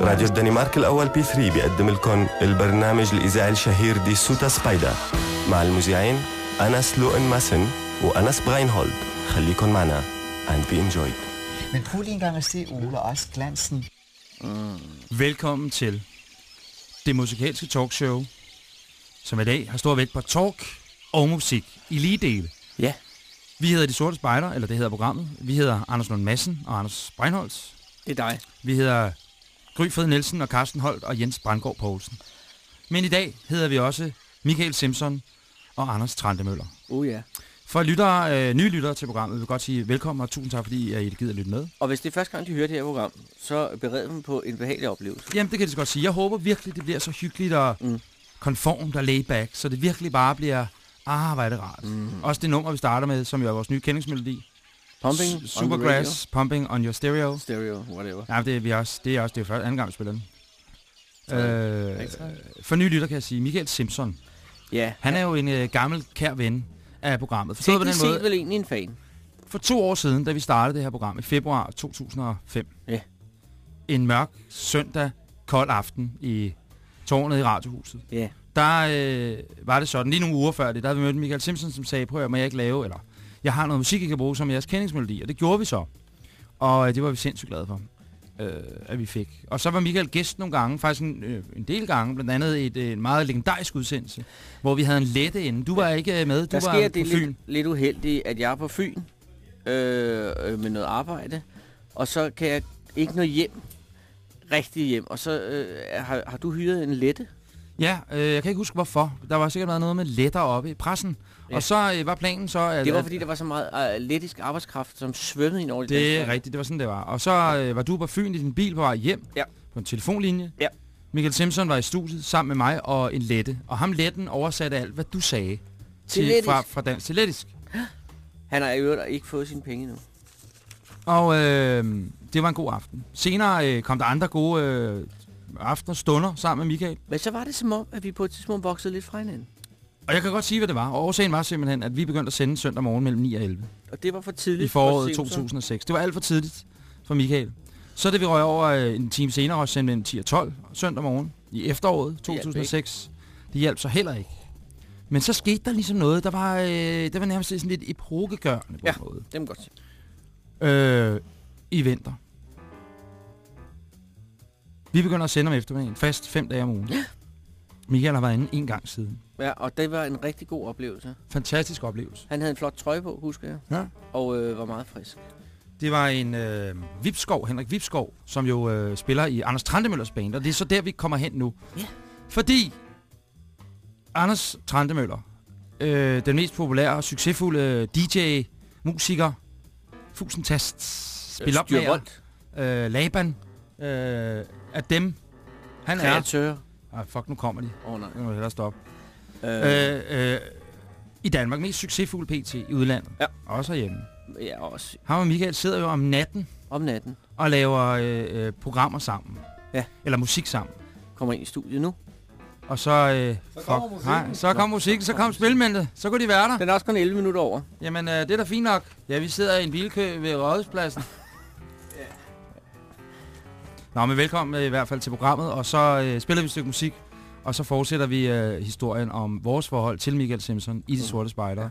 راديو الدنمارك الأول بي 3 بيقدم لكم البرنامج الإذاعي الشهير دي سوتا سبايدا مع المذيعين أنس لوئن ماسن وأنس براينهولد خليكن معنا and be enjoyed Men prøv lige engang at se Ole og også glansen. Velkommen til det musikalske talkshow, som i dag har stor vægt på talk og musik i lige dele. Ja. Vi hedder De Sorte Spejder, eller det hedder programmet. Vi hedder Anders Lund Madsen og Anders Breinholtz. Det er dig. Vi hedder Gry Fred Nielsen og Carsten Holt og Jens Brandgaard Poulsen. Men i dag hedder vi også Michael Simpson og Anders Trantemøller. Oh ja. For lyttere, øh, nye lyttere til programmet vil jeg godt sige velkommen og tusind tak, fordi I gider lytte med. Og hvis det er første gang, de hører det her program, så bered dem på en behagelig oplevelse. Jamen, det kan så godt sige. Jeg håber virkelig, det bliver så hyggeligt og mm. konformt og layback, så det virkelig bare bliver, ah, hvor er det rart. Mm. Også det nummer, vi starter med, som jo er vores nye kendingsmelodi. Pumping S- Supergrass, Pumping on Your Stereo. Stereo, whatever. Ja, det er, vi også, det er også det er første, anden gang, vi spiller den. Øh, for nye lytter kan jeg sige, Michael Simpson. Ja. Han er jo en øh, gammel, kær ven af programmet. Forstået på den måde, vel egentlig en fan. For to år siden, da vi startede det her program i februar 2005. Ja. En mørk søndag, kold aften i tårnet i Radiohuset. Ja. Der øh, var det sådan, lige nogle uger før det, der havde vi mødt Michael Simpson, som sagde, prøv at må jeg ikke lave, eller jeg har noget musik, I kan bruge som jeres kendingsmelodi, og det gjorde vi så. Og øh, det var vi sindssygt glade for, øh, at vi fik. Og så var Michael gæst nogle gange, faktisk en, øh, en del gange, blandt andet et øh, en meget legendarisk udsendelse, hvor vi havde en lette inde. Du var ikke øh, med, du Der var sker på det Fyn. lidt, lidt uheldigt, at jeg er på Fyn øh, øh, med noget arbejde, og så kan jeg ikke nå hjem, rigtig hjem. Og så øh, har, har du hyret en lette? Ja, øh, jeg kan ikke huske hvorfor. Der var sikkert været noget med letter oppe i pressen. Ja. Og så øh, var planen så... At, Det var fordi, der var så meget øh, lettisk arbejdskraft, som svømmede ind over de Det danske er rigtigt, det var sådan, det var. Og så øh, var du på Fyn i din bil på vej hjem Ja. på en telefonlinje. Ja. Michael Simpson var i studiet sammen med mig og en lette. Og ham letten oversatte alt, hvad du sagde til, lettisk. fra, fra dansk til lettisk. Han har i øvrigt ikke fået sine penge endnu. Og øh, det var en god aften. Senere øh, kom der andre gode øh, aftener, stunder sammen med Michael. Men så var det som om, at vi på et tidspunkt voksede lidt fra hinanden. Og jeg kan godt sige, hvad det var. Og årsagen var simpelthen, at vi begyndte at sende søndag morgen mellem 9 og 11. Og det var for tidligt. i foråret for Simpson. 2006. Det var alt for tidligt for Michael. Så da vi røg over øh, en time senere og sendte mellem 10 og 12 søndag morgen i efteråret hjalp 2006, det hjalp så heller ikke. Men så skete der ligesom noget, der var, øh, det var nærmest sådan lidt epokegørende på Ja. en måde. Det må godt sige. Øh, I vinter. Vi begynder at sende om eftermiddagen, fast fem dage om ugen. Michael har været inde en gang siden. Ja, og det var en rigtig god oplevelse. Fantastisk oplevelse. Han havde en flot trøje på, husker jeg. Ja. Og øh, var meget frisk. Det var en øh, Vipskov, Henrik Vipskov, som jo øh, spiller i Anders Trantemøllers band, og det er så der, vi kommer hen nu. Ja. Fordi Anders Trantemøller, øh, den mest populære og succesfulde DJ, musiker, Fusentast, spilopmager, Styrvolt. øh, Laban, øh, af dem, han er... Kreatør. Ah, fuck, nu kommer de. Åh oh, nej. Nu må hellere stoppe. Øh, Øh, øh, I Danmark, mest succesfulde PT i udlandet. Ja. Også herhjemme. ja, også Ham og Michael sidder jo om natten om natten. og laver øh, øh, programmer sammen. Ja. Eller musik sammen. Kommer ind i studiet nu. Og så... Øh, så kommer musikken. Nej, så kom musikken, så kom spilmændene. Så kunne de være der. Den er også kun 11 minutter over. Jamen, øh, det er da fint nok. Ja, vi sidder i en bilkø ved Rådhuspladsen. Nå, men velkommen øh, i hvert fald til programmet. Og så øh, spiller vi et stykke musik. Og så fortsætter vi øh, historien om vores forhold til Michael Simpson i De Sorte Spejder.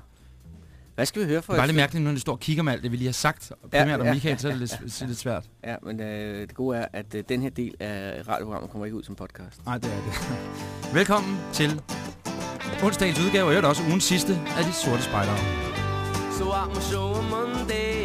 Hvad skal vi høre for Det er bare lidt mærkeligt, når de står og kigger med alt det, vi lige har sagt. Primært om ja, Michael, ja, så er det lidt, er det lidt svært. Ja, men øh, det gode er, at øh, den her del af radioprogrammet kommer ikke ud som podcast. Nej, det er det. Velkommen til onsdagens udgave, og i også ugens sidste af De Sorte Spejdere. So at my show on Monday,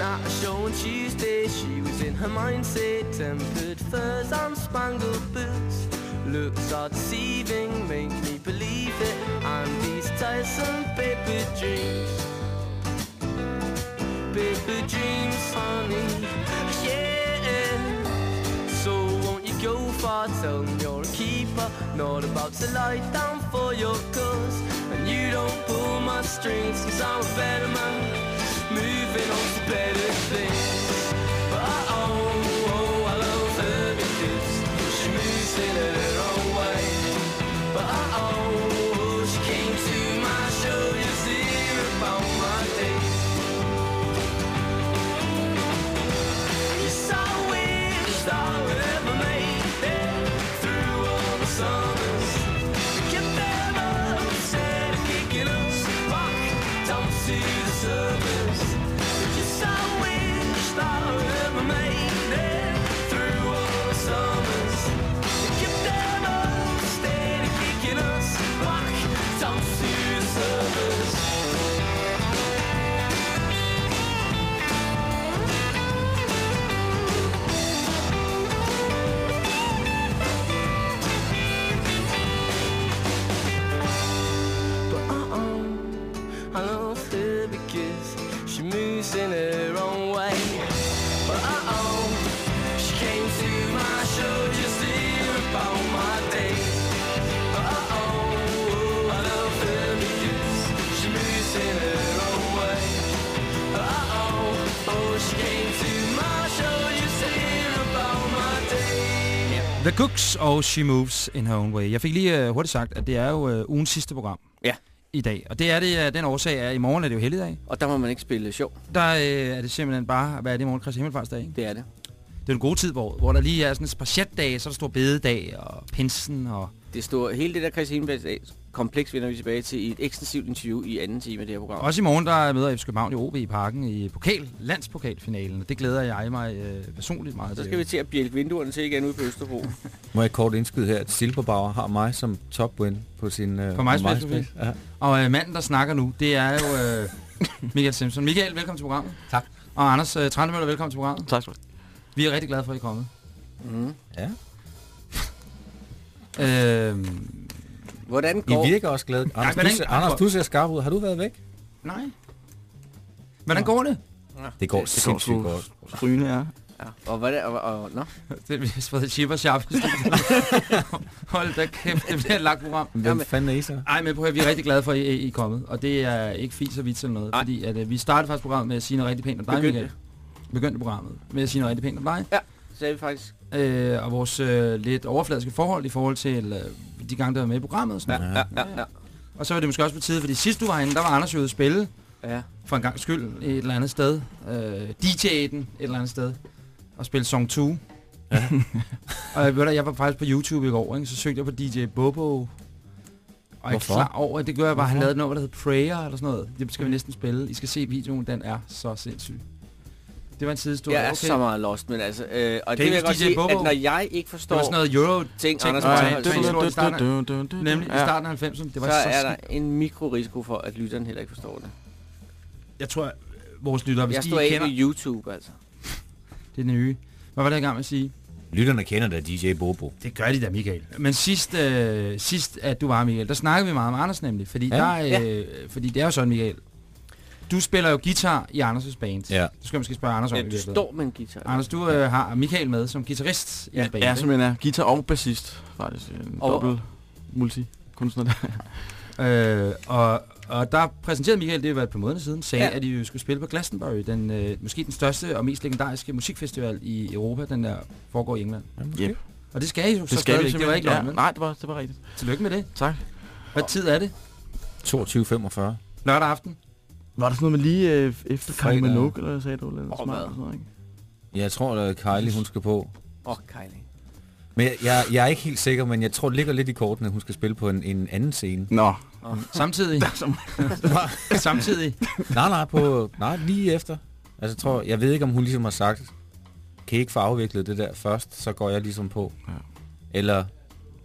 At a show on Tuesday, she was in her mindset, tempered furs and spangled boots looks are deceiving, make me believe it. And these tiresome paper dreams, paper dreams, honey. Yeah. So won't you go far? Tell me you're a keeper, not about to lie down for your cause. And you don't pull my strings, cause I'm a better man, moving on to better things. Moves in her own way. But uh-oh, she came to my show just to hear about my day. But uh-oh, I love her because she moves in her own way. But uh-oh, oh, she came to my show just to hear about my day. The Cooks og She Moves in Her Own Way. Jeg fik lige uh, hurtigt sagt, at det er jo uh, ugens sidste program Ja. I dag. Og det er det, uh, den årsag er, at i morgen er det jo helligdag. Og der må man ikke spille sjov. Der uh, er det simpelthen bare, hvad er det i morgen? Kristi Himmelfartsdag, ikke? Det er det. Det er en god tid, hvor, hvor der lige er sådan et par chatdage, så er der stor bededag og pinsen og... Det står hele det der Christian Himmelfarts kompleks vender vi tilbage til i et ekstensivt interview i anden time af det her program. Også i morgen, der møder FC København i OB i parken i pokal, landspokalfinalen. Og det glæder jeg mig øh, personligt meget Så til. skal vi til at bjælke vinduerne til igen ude på Østerbro. Må jeg kort indskyde her, at Silberbauer har mig som topwin på sin uh, På MySpace, Ja. Og øh, manden, der snakker nu, det er jo øh, Michael Simpson. Michael, velkommen til programmet. Tak. Og Anders øh, Trandemøller, velkommen til programmet. Tak skal du Vi er rigtig glade for, at I er kommet. Mm. ja. Øh, Hvordan I går... virker også glade. Anders, hvordan- du, ser, Anders, du ser skarp ud. Har du været væk? nej. Hvordan går det? Det går Det sindssygt går godt. Strygende er. Ja. Og hvad er og, og, nå? Det vi har fået chip og sharp. i. Hold da kæft, det bliver et lagt program. Hvem Jamen- fanden er I så? Ej, men prøv at vi er rigtig glade for, at I, I er kommet. Og det er ikke fis og vits eller noget. Nej. Fordi at, øh, vi startede faktisk programmet med at sige noget rigtig pænt om dig, Begyndte. Michael. Begyndte programmet med at sige noget rigtig pænt om dig. Så sagde vi faktisk... Øh, og vores øh, lidt overfladiske forhold i forhold til øh, de gange, der var med i programmet. og Sådan. Ja, noget. ja, ja, ja. Og så var det måske også på tide, fordi sidst du var herinde, der var Anders jo ude at spille ja. for en gang skyld et eller andet sted. Øh, DJ'e den et eller andet sted. Og spille Song 2. Ja. og jeg, ved du, jeg var faktisk på YouTube i går, ikke? så søgte jeg på DJ Bobo. Og jeg er klar over, at det gør jeg bare, han Hvorfor? lavede noget, der hedder Prayer eller sådan noget. Det skal vi næsten spille. I skal se videoen, den er så sindssyg. Det var en sidehistorie. Jeg er okay. så meget lost, men altså... Øh, og Kan det vil jeg godt DJ sige, Bobo? at når jeg ikke det forstår var sådan noget Euro ting, Techno Anders. Breinholt det Nemlig. Nemlig i starten af 90'erne. Det var så så, er der en mikrorisiko for, at lytteren heller ikke forstår det. Jeg tror, vores lyttere, hvis jeg de står ikke kender... på YouTube, altså. Det er det nye. Hvad var det, jeg i gang med at sige? Lytterne kender da DJ Bobo. Det gør de da, Michael. Men sidst, øh, sidst at du var, Michael, der snakkede vi meget om Anders nemlig. Fordi, Ja. der, øh, fordi det er jo sådan, Michael. Du spiller jo guitar i Anders' band. Ja. Det skal jeg måske spørge Anders om i Ja, du står med en guitar. Anders, du øh, har Michael med som guitarist i Ja, ja, band. ja, ikke? simpelthen er guitar og bassist, faktisk. En Og- dobbelt multikunstner der. Øh, og, og der præsenterede Michael, det var et par måneder siden, sagde, Ja. at de jo skulle spille på Glastonbury, den, øh, måske den største og mest legendariske musikfestival i Europa, den der foregår i England. Ja, Yep. Og det skal I jo Det så skal vi stadigvæk. Det var ikke ja, løgn? Nej, det var, det var rigtigt. Tillykke med det. Tak. Hvad tid er det? 22.45. Lørdag aften? Var der sådan noget med lige øh, efter. Kylie Minogue, eller sagde du? Eller Åh, smart, sådan noget, ikke? Jeg tror, at Kylie hun skal på. Åh, oh, Kylie. Men jeg, jeg, jeg er ikke helt sikker, men jeg tror, det ligger lidt i kortene, at hun skal spille på en, en anden scene. Nå, Samtidig? som, Samtidig? nej, nej, på, nej, lige efter. Altså, jeg tror, jeg ved ikke, om hun ligesom har sagt, kan I ikke få afviklet det der først, så går jeg ligesom på. Ja. Eller,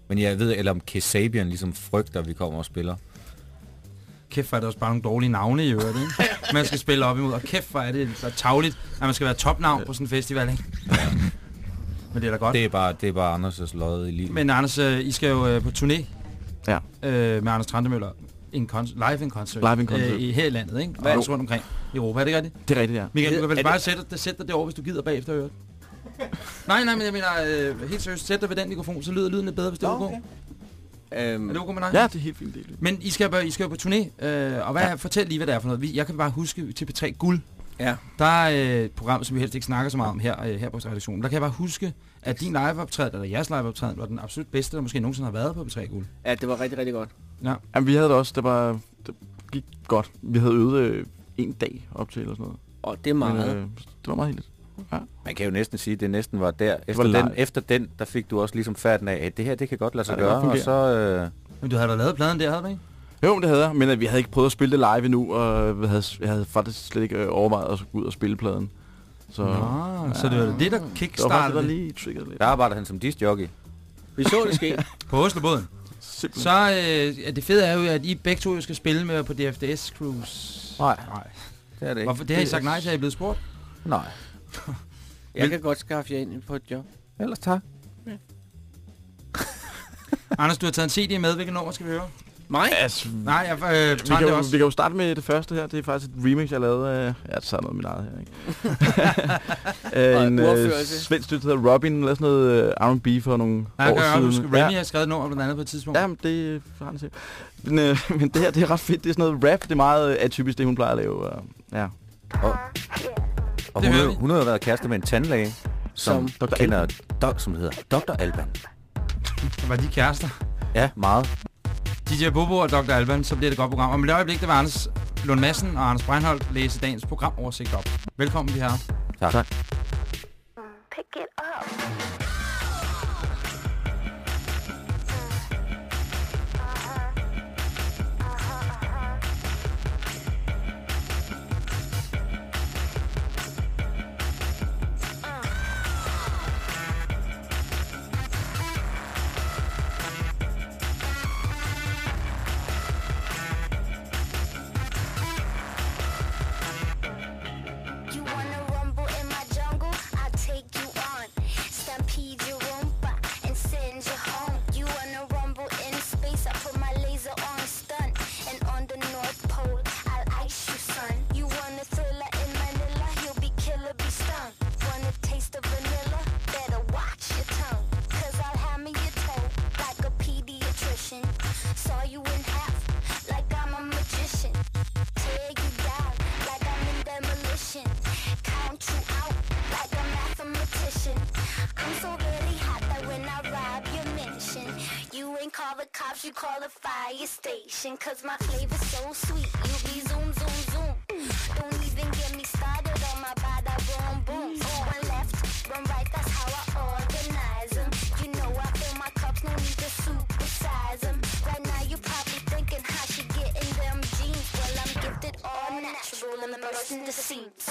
men jeg ved, eller om Kasabian ligesom frygter, at vi kommer og spiller. Kæft, hvor er det også bare nogle dårlige navne i øvrigt, ikke? Man skal spille op imod, og kæft, hvor er det så tavligt, at man skal være topnavn på sådan en festival, ikke? Men det er da godt. Det er bare, det er bare Anders' lod i livet. Men Anders, øh, I skal jo øh, på turné Ja. øh, med Anders Trandemøller. En kon- live en koncert. Live in concert. Øh, i, her i landet, ikke? Hvad- Og også rundt omkring i Europa. Er det rigtigt? Det er rigtigt, ja. Michael, du kan Er vel det- bare sætte, dig- sætte dig derovre, hvis du gider bagefter at høre det. Nej, nej, men jeg mener, øh, helt seriøst, sæt dig ved den mikrofon, så lyder lyden lidt bedre, hvis det er okay. Øhm, Er det okay med dig? Ja, det er helt fint. Det er. Men I skal, jo- I skal jo på turné, øh, og hvad, ja. fortæl lige, hvad det er for noget. Vi- Jeg kan bare huske til P3 Guld, ja. der er øh, et program, som vi helst ikke snakker så meget om her, øh, her på redaktionen. Der kan jeg bare huske, at din liveoptræden, eller jeres liveoptræden, var den absolut bedste, der måske nogensinde har været på P3 Guld. ja, det var rigtig, rigtig godt. Ja. Jamen, vi havde det også. Det, var, det gik godt. Vi havde øvet øh, en dag op til eller sådan noget. Og det er meget. Men, øh, det var meget heldigt. Man kan jo næsten sige, at det næsten var der. Efter, var den, efter den, der fik du også ligesom færden af, at det her, det kan godt lade sig Ja, gøre. Og så, øh, Men du havde da lavet pladen der, havde du ikke? Jo, det havde jeg, men øh, vi havde ikke prøvet at spille det live endnu, og vi havde, jeg havde faktisk slet ikke øh, overvejet at gå ud og spille pladen. Så Nå, så det var det, der det var det, kickstartede der lige triggerede lidt. der arbejder han som discjockey. Vi så det ske. på Oslobåden. Simpelthen. Så øh, ja, det fede er jo, at I begge to jo skal spille med på DFDS Cruise. Nej, Nej. det er det ikke. Hvorfor? Det har I sagt nej til, at I er blevet spurgt. Nej. Jeg kan godt skaffe jer ind på et job. Ellers tak. Anders, du har taget en CD med. Hvilket nummer skal vi høre? Mig? Altså, Nej, jeg øh, tager vi, kan det jo, også. vi kan jo starte med det første her. Det er faktisk et remix, jeg lavede af... Ja, så er noget mit eget her, ikke? Øh, en øh, svensk dyt, der hedder Robin, lavede sådan noget øh, R&B for nogle Nej, år jeg kan siden. huske, Remy har skrevet et nummer blandt andet på et tidspunkt. Ja, men det har han set. Men, øh, men det her, det er ret fedt. Det er sådan noget rap. Det er meget øh, atypisk, det hun plejer at lave. Og, ja. Og, og hun, vi. hun har jo været kæreste med en tandlæge, som, Som som kender, dok, som hedder Dr. Alban. Var de kærester? Ja, meget. DJ Bobo og Dr. Alban, så bliver det et godt program. Om et øjeblik, det var Anders Lund Madsen og Anders Breinholt læse dagens programoversigt op. Velkommen, de her. Tak. Tak. Pick it up. Station. Cause my flavor's so sweet, you be zoom, zoom, zoom. Don't even get me started on my bada boom, boom. One left, one right, that's how I organize 'em. You know I fill my cups, no need to supersize 'em. Right now you're probably thinking how she getting them jeans. Well, I'm gifted all natural and bursting the seams.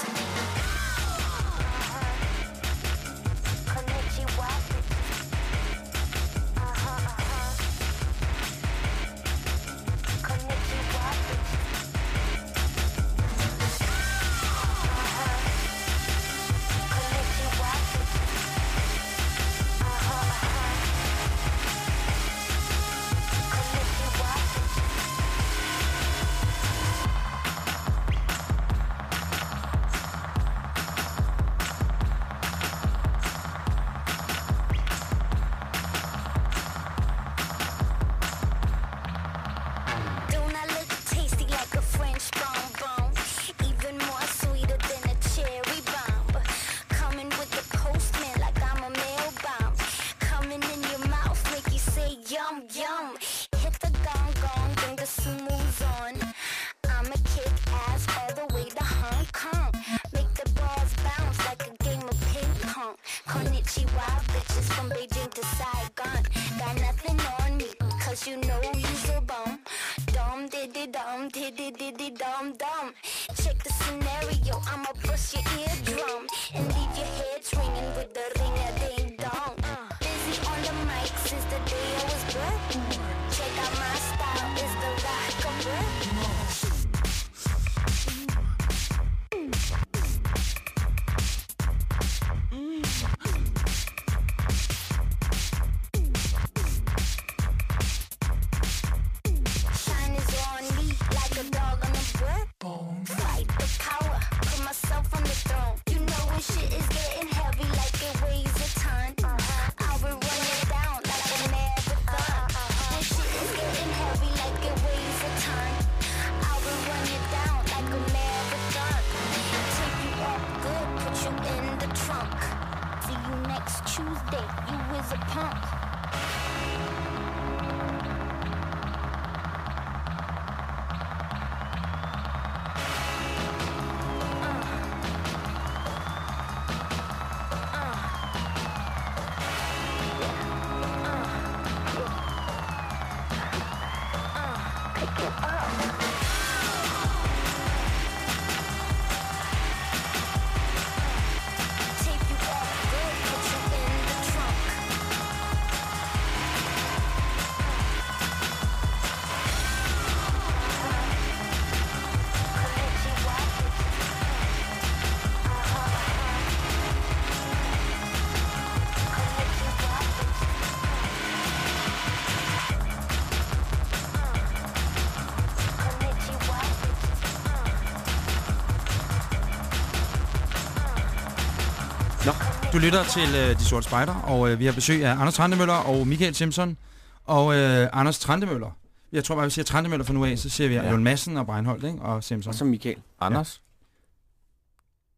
Du lytter til øh, De Sorte Spejder, og øh, vi har besøg af Anders Trandemøller og Michael Simpson. Og øh, Anders Trandemøller. Jeg tror bare, vi siger Trandemøller fra nu af, så siger vi ja. Jon Madsen og Breinholt, ikke? Og Simpson. Og så Michael. Anders?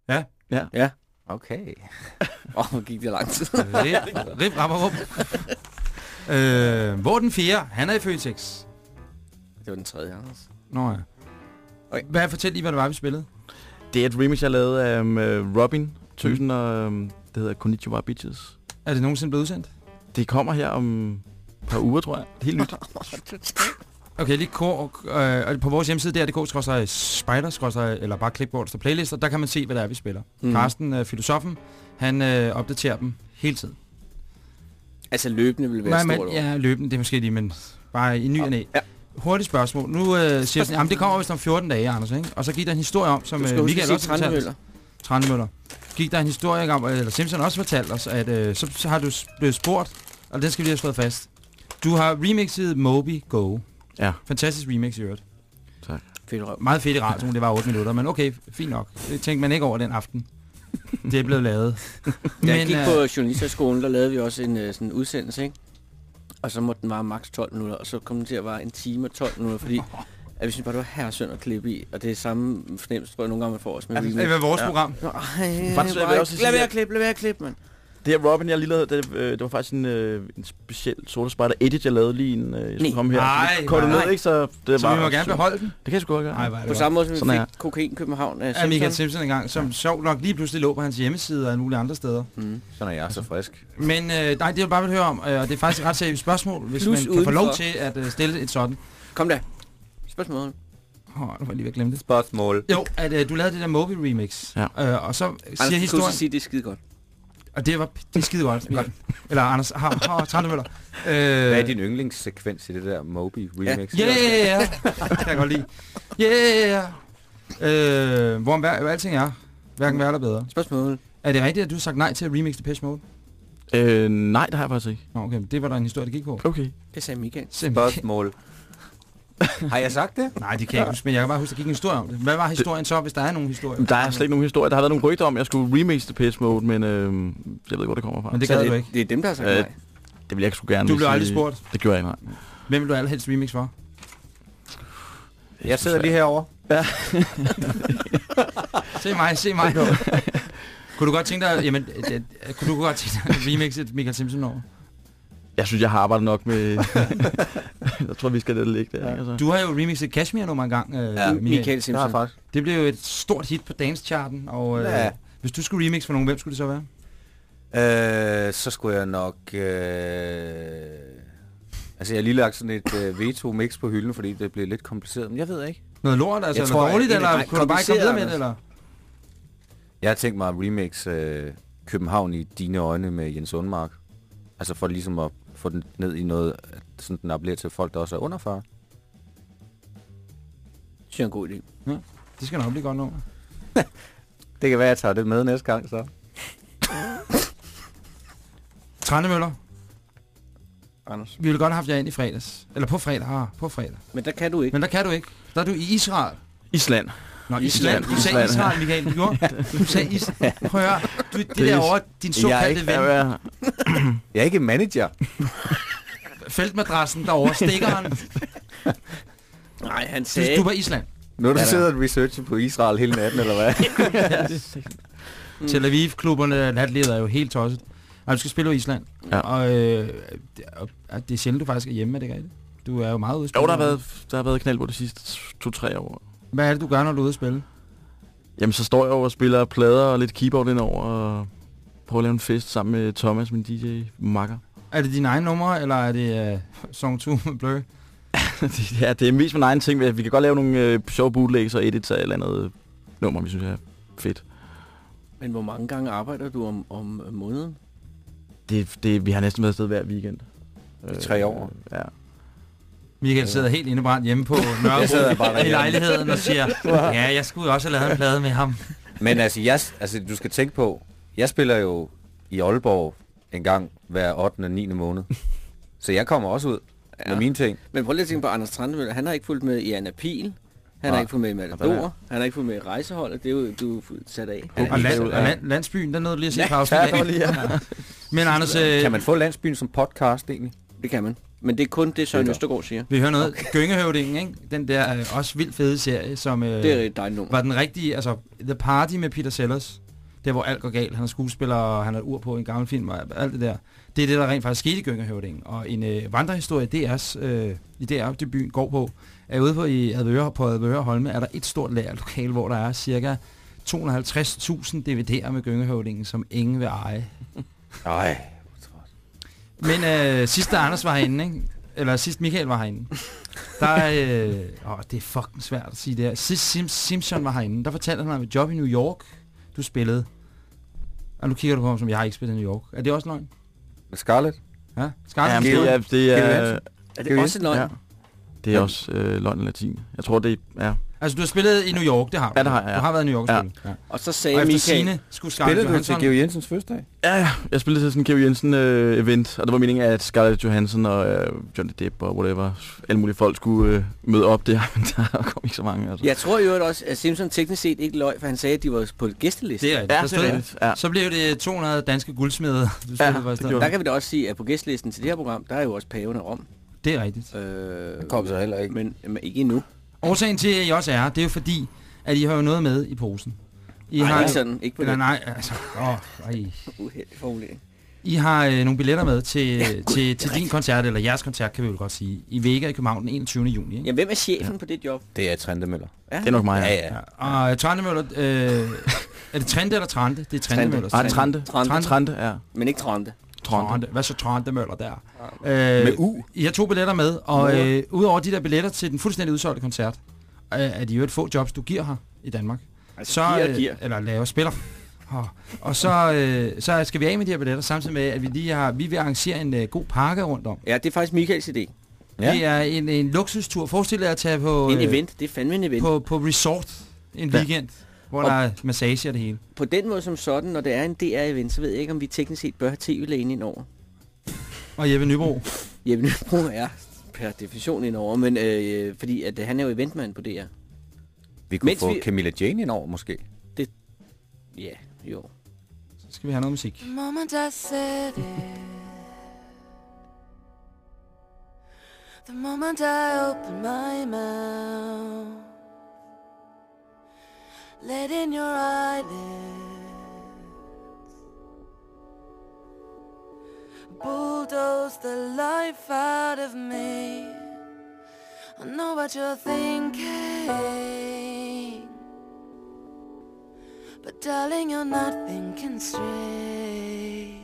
Ja. Ja. Ja. Okay. Åh, oh, hvor gik det lang tid. Rip, rip, rap, rap. øh, hvor den fjerde? Han er i Føtex. Det var den tredje, Anders. Nå ja. Okay. Hvad fortæl lige, hvad det var, vi spillede? Det er et remix, jeg lavede af um, Robin Tøsen, mm. og um, det hedder Konnichiwa Bitches. Er det nogensinde blevet udsendt? Det kommer her om et par uger, tror jeg. Helt nyt. Okay, lige kort, øh, på vores hjemmeside, der er det k spider eller bare klik på, hvor der playlister, der kan man se, hvad det er, vi spiller. Mm. Carsten, øh, filosofen, han øh, opdaterer dem hele tiden. Altså løbende vil være Nej, stort men, ja, løbende, det er måske lige, men bare i ny og. Ja. Hurtigt spørgsmål. Nu øh, siger jeg sådan, jamen det kommer vist om 14 dage, Anders, ikke? Og så gik der en historie om, som Du skal øh, Michael også fortalte. Trandemøller. Trandemøller. Gik der en historie om, eller Simpson også fortalte os, at øh, så, så har du blevet spurgt, og det skal vi lige have slået fast. Du har remixet Moby Go. Ja. Fantastisk remix i øvrigt. Fedt røv. Meget fedt i radioen, det var 8 minutter, men okay, fint nok. Det tænkte man ikke over den aften. Det er blevet lavet. Da jeg gik øh, på journalisterskolen, der lavede vi også en uh, sådan udsendelse, ikke? Og så måtte den vare maks 12 minutter, og så kom den til at vare en time og 12 minutter, fordi at vi synes bare, det var her synd at klippe i, og det er samme fornemmelse, tror jeg, nogle gange man får også med er, remix. er det vores Ja. program? Nå, ej, Faktisk, jeg vil bare også ikke- lad være at- klippe, lad være at klippe, mand. Det her Robin, jeg lige lavede, det, øh, det var faktisk en, øh, en speciel sorte spejder edit, jeg lavede lige en, øh, jeg skulle komme her. Nej, Kortet nej. ned, ikke? Så det Så var vi må gerne beholde den. Det kan jeg sgu godt gøre. Nej, er det På samme måde, som vi Sådan er fik kokain København af af Michael Simpson. Simpson engang, som sjovt nok lige pludselig lå på hans hjemmeside og mulige andre steder. Mm. Sådan er jeg så frisk. Men øh, nej, det jeg bare vil høre om, øh, og det er faktisk et ret seriøst spørgsmål, hvis Plus man kan få lov til at øh, stille et sådan. Kom da. Spørgsmål. Åh, oh, nu var jeg lige ved at glemme det. Spørgsmål. Jo, at øh, du lavede det der Moby remix, Ja. øh, og så siger Anders, historien, skal sige, det er skide godt. og det var det er skide godt. Michael. Eller Anders, har, har Trandemøller. Øh, Hvad er din yndlingssekvens i det der Moby remix? Ja, ja, ja. Det kan jeg godt lide. Ja, ja, ja. Øh, hvor hver, alting er. Hverken værre eller bedre. Spørgsmål. Er det rigtigt, at du har sagt nej til at remix Depeche Mode? Øh, nej, det har jeg faktisk ikke. Nå, okay. Det var der en historie, der gik på. Okay. Det sagde Michael. Spørgsmål. Har jeg sagt det? Nej, det kan jeg ikke huske, men jeg kan bare huske, at der gik en historie om det. Hvad var historien så, hvis der er nogen historie? Der er slet ikke nogen historie. Der har været nogle rygter om, at jeg skulle remix The Pitch Mode, men øh, jeg ved ikke, hvor det kommer fra. Men det det, du ikke. det er dem, der har sagt Øh, nej. Det vil jeg ikke sgu gerne Du blev aldrig sige. spurgt. Det gjorde jeg ikke, nej. Hvem vil du allerhelst remix for? Jeg sidder lige herovre. Se mig, se mig. kunne du godt tænke dig, jamen, øh, øh, kunne du godt tænke dig at remixe et Michael Simpson over? Jeg synes, jeg har arbejdet nok med... jeg tror, vi skal lade det ligge der. Ja. Altså. Du har jo remixet Kashmir nummer engang, øh, Ja, Michael. Michael Det har jeg Simpson. faktisk. Det blev jo et stort hit på dance-charten, og øh, Ja. hvis du skulle remix for nogen, hvem skulle det så være? Øh, så skulle jeg nok... Øh... Altså, jeg har lige lagt sådan et øh, veto-mix på hylden, fordi det blev lidt kompliceret. Men jeg ved ikke. Noget lort, altså Jeg noget tror, dårligt, jeg- eller kunne du bare ikke komme videre med det, eller? Jeg har tænkt mig at remix øh, København i dine øjne med Jens Undmark. Altså for ligesom at få den ned i noget, sådan den appellerer til folk, der også er under 40. Det er en god idé. Det skal nok blive godt nu. Det kan være, at jeg tager det med næste gang, så. Trandemøller, Anders. vi ville godt have haft jer ind i fredags. Eller på fredag, ah, på fredag. Men der kan du ikke. Men der kan du ikke. Der er du i Israel. Island. Nå, Island. Island. Du sagde Island. Israel, Michael. Du gjorde. Du sagde Israel. Prøv at høre. Du, det, Det der er- over din Jeg er såkaldte ikke- ven. Jeg er, ikke manager. Feltmadrassen derovre, stikkeren. Nej, han Du, sagde... du var Island. Nu har du Ja, da. siddet og researchet på Israel hele natten, eller hvad? Tel Aviv-klubberne, natlivet er jo helt tosset. Nej, du skal spille på Island. Ja. Og øh, det, og, og det er sjældent, du faktisk er hjemme, er det ikke rigtigt? Du er jo meget ude at spille. Jo, der har været, der har været knald på de sidste to-tre år. Hvad er det, du gør, når du er ude at spille? Jamen, så står jeg over og spiller plader og lidt keyboard indover og prøver at lave en fest sammen med Thomas, min DJ-makker. Er det dine egne numre, eller er det uh, Song 2 med Blur? Det- ja, det er mest min egen ting. Vi kan godt lave nogle øh, sjove bootlegs og edits af et eller andet nummer, vi synes er fedt. Men hvor mange gange arbejder du om, om øh, måneden? Det, det, vi har næsten været afsted hver weekend. I tre år. Øh, Ja. Michael sidder helt indebrændt hjemme på Nørrebro i lejligheden og siger, ja, jeg skulle også have lavet en plade med ham. Men altså, jeg, altså, du skal tænke på, jeg spiller jo i Aalborg en gang hver 8. og 9. måned. Så jeg kommer også ud ja. med mine ting. Men prøv lige at tænke på Anders Trandemøller. Han har ikke fulgt med i Anna Pil. Han har Nej. ikke fulgt med i Matador. Han har ikke fulgt med i rejseholdet. Det er jo du er sat af. Er Og, land, og land, landsbyen, den nåede du lige at se Ja, på afsnit. ja. Men Anders, øh, Kan man få landsbyen som podcast egentlig? Det kan man. Men det er kun det, Søren er Østergaard siger. vi hører noget. Gyngehøvdingen, ikke? Den der øh, også vildt fede serie, som øh, Det er et dejligt nummer. var den rigtige, altså The Party med Peter Sellers. Der hvor alt går galt. Han er skuespiller, og han har et ur på en gammel film, og alt det der. Det er det, der rent faktisk skete i Gyngehøvdingen. Og en øh, vandrehistorie, DR's, øh, i DR, det byen går på, er ude på i Advøre, på Advøre Holme, er der et stort lagerlokale, hvor der er cirka 250.000 DVD'er med Gyngehøvdingen, som ingen vil eje. Nej. Men øh, sidst da Anders var herinde, ikke? eller sidst Michael var herinde, der, øh, åh, det er fucking svært at sige det her. Sidst Sim Simpson var herinde, der fortalte han om et job i New York, du spillede. Og nu kigger du på ham, som jeg har ikke spillet i New York. Er det også løgn? Scarlett? Ja? Skarpt Ja, ja, det er, det er. Er det også løgn? ja, det er også øh, løgn latin. Jeg tror, det er... Altså, du har spillet i New York, det har du. Ja, det har jeg, ja. Du har været i New York og Ja. spillet. Ja. Og så Og sagde efter Michael... sine skulle Scarlett Spillede du til Johansson... Geo Jensens fødselsdag? Ja, ja. Jeg spillede til sådan en Kevin Jensen øh, event, og det var meningen, at Scarlett Johansson og øh, Johnny Depp og whatever, alle mulige folk skulle øh, møde op der, men der kom ikke så mange. Altså. Jeg tror jo også, at Simpson teknisk set ikke løg, for han sagde, at de var på gæsteliste. Det er rigtigt. Ja, det er rigtigt. Ja. Så blev det 200 danske guldsmede, du Ja, det Der kan vi da også sige, at på gæstelisten til det her program, der er jo også paven af Rom. Det er rigtigt. Øh, Det kom så heller ikke. men, men ikke endnu. Årsagen til, at I også er, det er jo fordi, at I har jo noget med i posen. I Nej, har, ikke sådan. Ikke på Eller nej, altså, åh, ej. uheldige formulering. I har øh, nogle billetter med til, til, til din koncert, eller jeres koncert, kan vi vel godt sige, i Vega i København den 21. juni. Ikke? Jamen, hvem er chefen på det job? Det er Trente Møller. Det er nok mig, ja. Ja, ja. Og Trandemøller, øh, er det Trente eller Trante? Det er Trandemøller. Nej, Trante. Trante. Trante, ja. Men ikke Trante. Trante. Hvad så Trandemøller der? Øh, Med U. I har to billetter med, og øh, udover de der billetter til den fuldstændig udsolgte koncert, øh, er de jo et få jobs, du giver her i Danmark. Altså, så, giver øh, giver. Eller laver spiller. Oh. Og så, øh, så skal vi af med de her billetter, samtidig med, at vi lige har, vi vil arrangere en øh, god pakke rundt om. Ja, det er faktisk Michaels idé. Ja. Det er en, en luksustur. Forestil dig at tage på, En øh, event. Det er fandme en event. på, på resort en Ja. weekend, hvor Og- der er massage og det hele. På den måde som sådan, når det er en DR-event, så ved jeg ikke, om vi teknisk set bør have tv-lægen ind over. Og Jeppe Nybro. Jeppe Nybro er per definition ind over, men øh, fordi at, han er jo eventmand på DR. Vi kunne Mens få vi- Camilla Jane ind over, måske. Ja, jo. Så skal vi have noget musik. The moment I said it, the moment I opened my mouth, let in your eyelids, bulldoze the life out of me. I know what you're thinking. But darling, you're not thinking straight.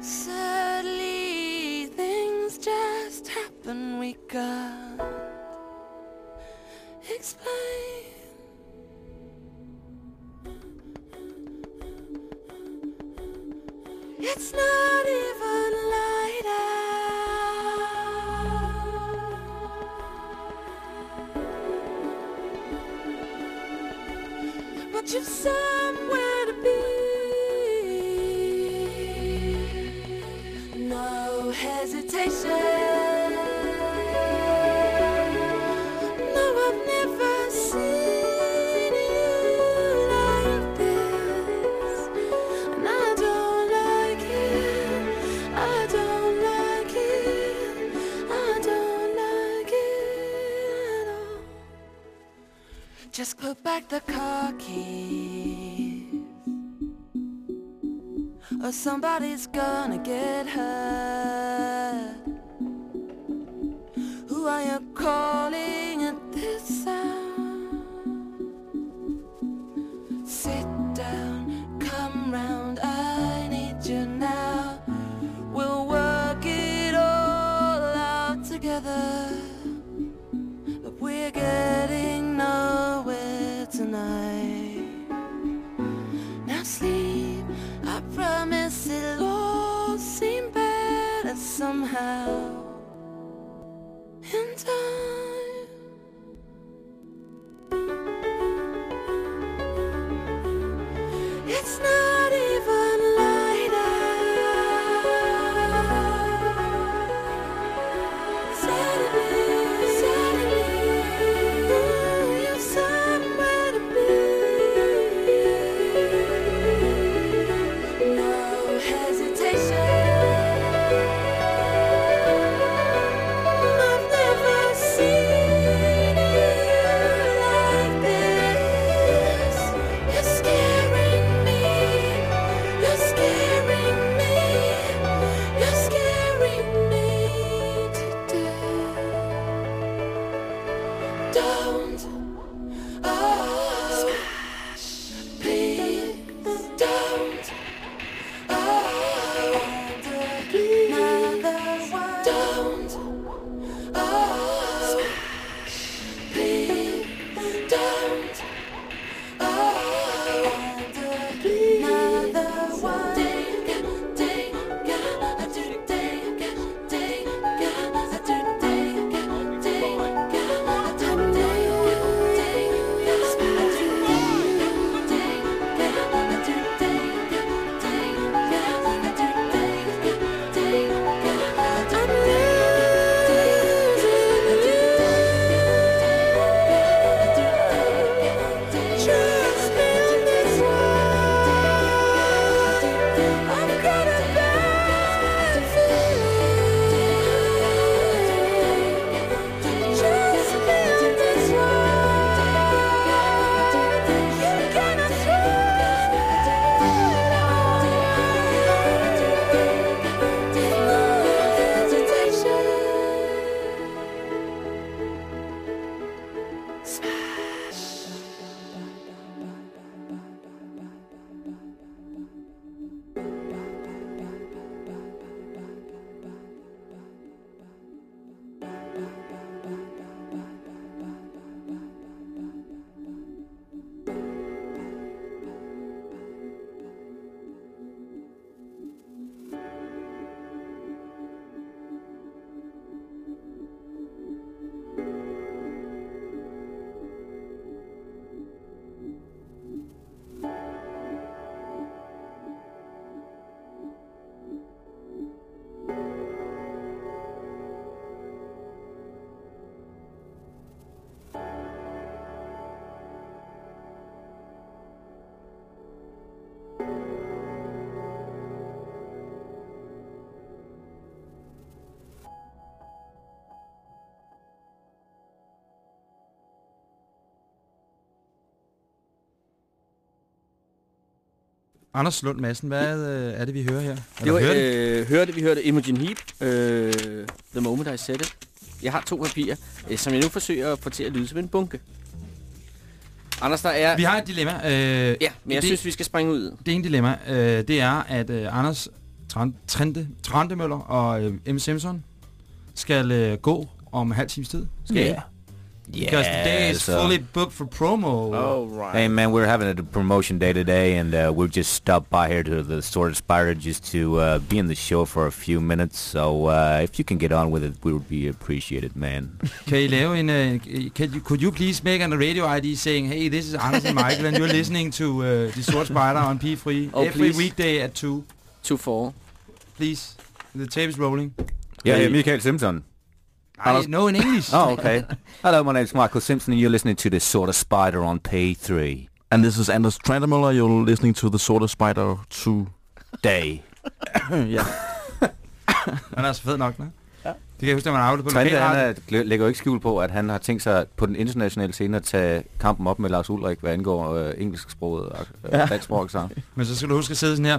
Sadly, things just happen we can't explain. It's not even light out. But you've somewhere to be. No hesitation. Back the car keys. or somebody's gonna get hurt. Who are you calling at this sound? Sit down, come round, I need you now. We'll work it all out together. But we're getting Now sleep, I promise it'll all seem better somehow. In time. It's not even Anders Lund Madsen, hvad øh, er det, vi hører her? Det Eller var, hører det? øh, hørte, vi hørte Imogen Heap, øh, The Moment I Said It. Jeg har to papirer, øh, som jeg nu forsøger at få til at lyde som en bunke. Anders, der er... Vi har et dilemma. Øh, Ja, men jeg det, synes, vi skal springe ud. det ene dilemma, øh, det er, at øh, Anders Trente, Trandemøller og øh, M. Simpson skal øh, gå om en halv times tid. Skal Yeah. Yeah. Because today is so- fully booked for promo. Oh right. Hey man, we're having a promotion day today, and uh, we've just stopped by here to the Sword Spider just to uh, be in the show for a few minutes. So uh, if you can get on with it, we would be appreciated, man. Kan I lave en... Uh, can you, could you please make an radio ID saying, hey, this is Anders and Michael, and you're listening to uh, The Sword Spider on P3 Oh, every please. weekday at 2. 2-4. Please. The tape is rolling. Yeah, Hey. Michael Simpson. I didn't know in English. Oh, okay. Hello, my name's Michael Simpson, and you're listening to the Sword of Spider on P3 And this is Anders Trandemuller. You're listening to the Sword of Spider 2. Day. ja. Han er så fed nok, ne? Det kan jeg huske, da man arbejdede på Trente, han er, lægger jo ikke skjul på, at han har tænkt sig på den internationale scene at tage kampen op med Lars Ulrik, hvad angår øh, engelsksproget og øh, Ja. dansksproget sang. Men så skal du huske at sidde sådan her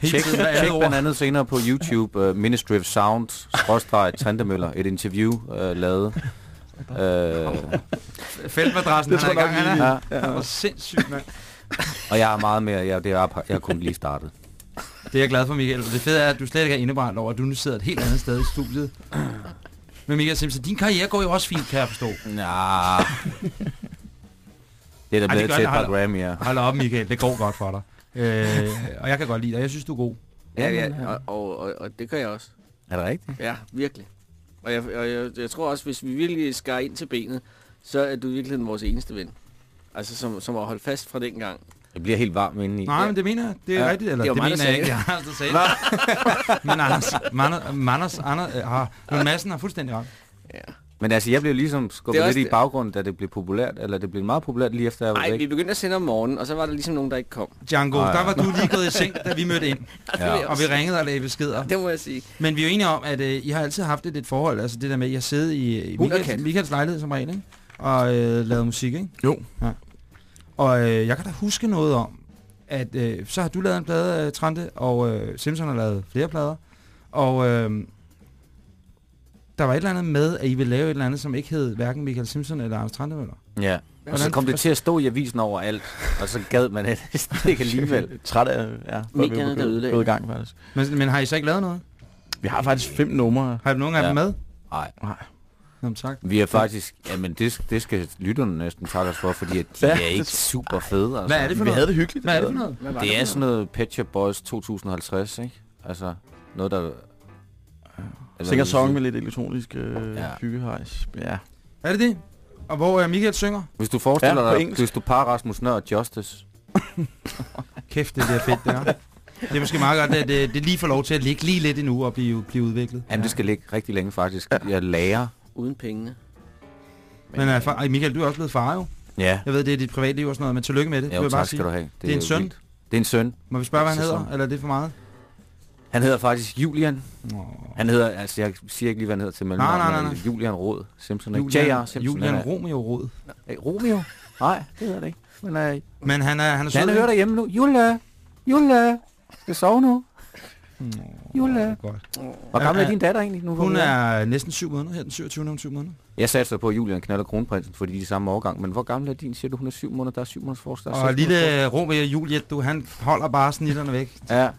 hele Tjek, tiden ord. blandt andet senere på YouTube uh, Ministry of Sound, skråstreg Trendemøller, et interview uh, lavet. Uh, Feltmadrassen, Det han er i gang. Han er, ja, han var sindssygt, mand. og jeg er meget mere, jeg, det er, jeg har kun lige startet. Det er jeg glad for, Michael. Det fede er, at du slet ikke er indebrændt over, at du nu sidder et helt andet sted i studiet. Men Michael Simpson, din karriere går jo også fint, kan jeg forstå. Ja. Det er da blevet til et par hold Grammy'er. Hold op, Michael. Det går godt for dig. Øh, og jeg kan godt lide dig. Jeg synes, du er god. Ja, ja, og, og, og, og det gør jeg også. Er det rigtigt? Ja, virkelig. Og jeg, og jeg, jeg tror også, hvis vi virkelig skar ind til benet, så er du virkelig vores eneste ven. Altså, som, som har holdt fast fra den gang. Jeg bliver helt varm indeni. Nej, men det mener jeg. Det er Ja, rigtigt. Eller, det det, det mener jeg ikke. Jeg har altså sagt det. Men Anders, Manders, Manders, Anders, øh, Madsen har fuldstændig ret. Ja. Men altså, jeg blev ligesom Det skubbet lidt også i det. baggrunden, da det blev populært, eller det blev meget populært lige efter jeg var Nej, væk. vi begyndte at sende om morgenen, og så var der ligesom nogen, der ikke kom. Django, ja. der var du lige gået i seng, da vi mødte ind. Ja. Og vi ringede og lagde beskeder. Det må jeg sige. Men vi er jo enige om, at øh, I har altid haft et, et forhold, altså det der med, at I har siddet i, i Michaels. Michaels lejlighed som regel, ikke? og øh, lavet musik, ikke? Jo. Og øh, jeg kan da huske noget om, at øh, så har du lavet en plade, øh, Trante, og øh, Simpson har lavet flere plader, og øh, der var et eller andet med, at I ville lave et eller andet, som ikke hed hverken Michael Simpson eller Anders Trantemøller. Ja. Og så kom det til at stå i avisen overalt, og så gad man det ikke alligevel. Træt af, ja, Medierne, der i gang faktisk. Men, men har I så ikke lavet noget? Vi har faktisk fem numre. Har I nogen af Ja. dem med? Nej, Nå, men tak. vi er faktisk... Jamen, det, det skal lytterne næsten takke os for, fordi at de Ja, er det- ikke super fede. Altså. Hvad er det for Vi noget? havde det hyggeligt. Hvad er det for noget? Det er sådan noget? Pet Shop Boys 2050, ikke? Altså, noget der... Eller Singer noget- song med lidt elektronisk øh, Ja. ja. byggehejs. Ja. Er det det? Og hvor er Michael synger? Hvis du forestiller Ja, dig, engelsk. hvis du par Rasmus Nør og Justice, Kæft, det bliver fedt, det er. Det er måske meget godt, at det, det lige får lov til at ligge lige lidt endnu og blive, blive udviklet. jamen det skal ligge rigtig længe faktisk. Jeg lærer. Uden pengene. Men uh, far, ej, Michael, du er også blevet far jo. Ja, Jeg ved, det er dit privatliv og sådan noget, men tillykke med det. jo, vil jeg bare tak sige. skal du have. Det er en søn. vildt. Det er en søn. Må vi spørge, hvad han hedder? Eller er det for meget? Han hedder faktisk Julian. Nå. Han hedder, altså jeg siger ikke lige, hvad han hedder til mellemnavn. Nej, nej, men nej, Julian Råd Simpson. Julian, J.R. Simpson. Julian er- Romeo Rod. Hey, Romeo? Nej, det hedder det ikke. Men øh, Men han er, han er sød. han hører derhjemme nu. Jule, Jule, skal sove nu. Jule. Er godt. Hvor gammel er din datter egentlig nu? Hun er næsten syv måneder her, den 27. om syv måneder. Jeg satser på, at Julian knaller kronprinsen, fordi de er samme årgang. Men hvor gammel er din? Siger du, hun er syv måneder? Der er syv måneders forskel. Og lille Romeo Juliet, du, han holder bare snitterne væk. Ja. Ej,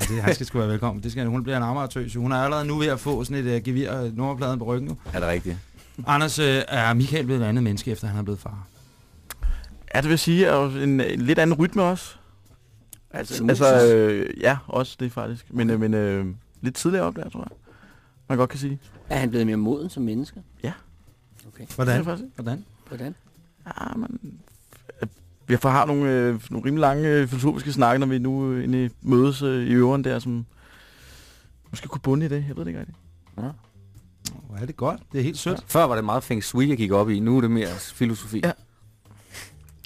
det, han skal sgu være velkommen. Det skal, hun bliver en amagertøs. Hun er allerede nu ved at få sådan et uh, gevir uh, nummerpladen på ryggen nu. Er det rigtigt? Anders, øh, er Michael blevet et andet menneske, efter han er blevet far? Ja, det vil sige, at en, en lidt anden rytme også. Altså, Altså, øh, ja, også det faktisk. Men, øh, men øh, lidt tidligere op der, tror jeg. Man godt kan sige. er han blevet mere moden som menneske? Ja. Okay. Hvordan? faktisk. Hvordan? Hvordan? Ja, men... øh, Vi har nogle, øh, nogle rimelig lange øh, filosofiske snakke, når vi nu øh, inde mødes øh, i øveren der, som måske kunne bunde i det. Jeg ved det ikke rigtigt. Hvor er det godt. Det er helt sødt. Før var det meget feng shui, jeg gik op i. Nu er det mere filosofi. Ja.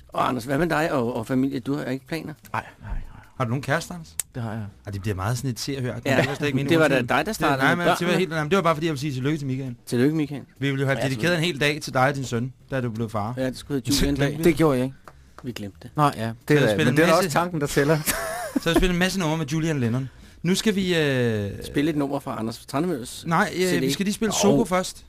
Og Anders, hvad med dig og, og familie? Du har ikke planer? Nej, nej. Har du nogen kæreste, Anders? Det har jeg. Ej, det bliver meget sådan et se og hør. Ja, det var, slet ikke min det var da dig, der Det, startede nej, men det var, helt, nej, det var bare fordi, jeg ville sige tillykke til Michael. Tillykke, Michael. Vi ville jo have Ja, dedikeret en hel dag til dig og din søn, da du blev far. Ja, det skulle hedde Julian dag. Det gjorde jeg ikke. Vi glemte det. Nej, ja. Det Så er, men det er også tanken, der tæller. Så har vi spillet en masse numre med Julian Lennon. Nu skal vi... Øh... Spil et nummer fra Anders Trandemølles. Nej, øh, CD. vi skal lige spille Jo. Soko først.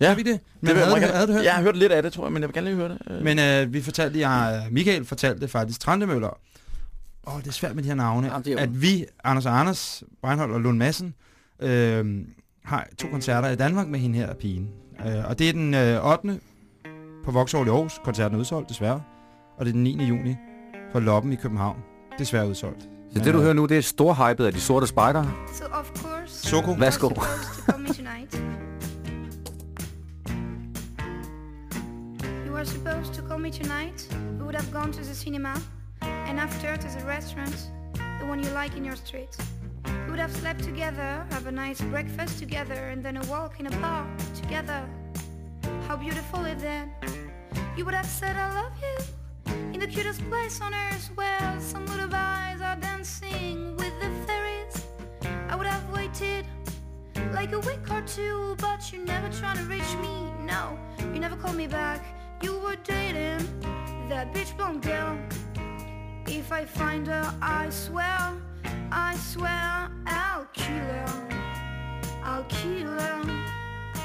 Ja. Vi det? Men jeg havde, du, meget havde du hørt Jeg har det? hørt lidt af det, tror jeg, men jeg vil gerne lige høre det. Øh, Men øh, vi fortalte, jeg, Michael fortalte faktisk Trandemøller. Åh, det er svært med de her navne. Jamen, det jo- at vi, Anders og Anders, Breinholt og Lund Madsen, øh, har to koncerter i Danmark med hende her pigen. Øh, og det er den øh, 8. på Vauxhall i Aarhus. Koncerten er udsolgt, desværre. Og det er den 9. juni for Loppen i København. Desværre udsolgt. Så det, du hører nu, det er storhypet af de sorte spejdere. So of course, Soko. Værsgo. You were supposed to call me tonight. We would have gone to the cinema, and after to the restaurant, the one you like in your street. We would have slept together, have a nice breakfast together, and then a walk in a park together. How beautiful is that? You would have said I love you in the cutest place on earth, where some little boys are dancing with the fairies. I would have waited like a week or two, but you never try to reach me. No, you never called me back. You were dating that bitch blonde girl. If I find her, I swear, I swear, I'll kill her. I'll kill her.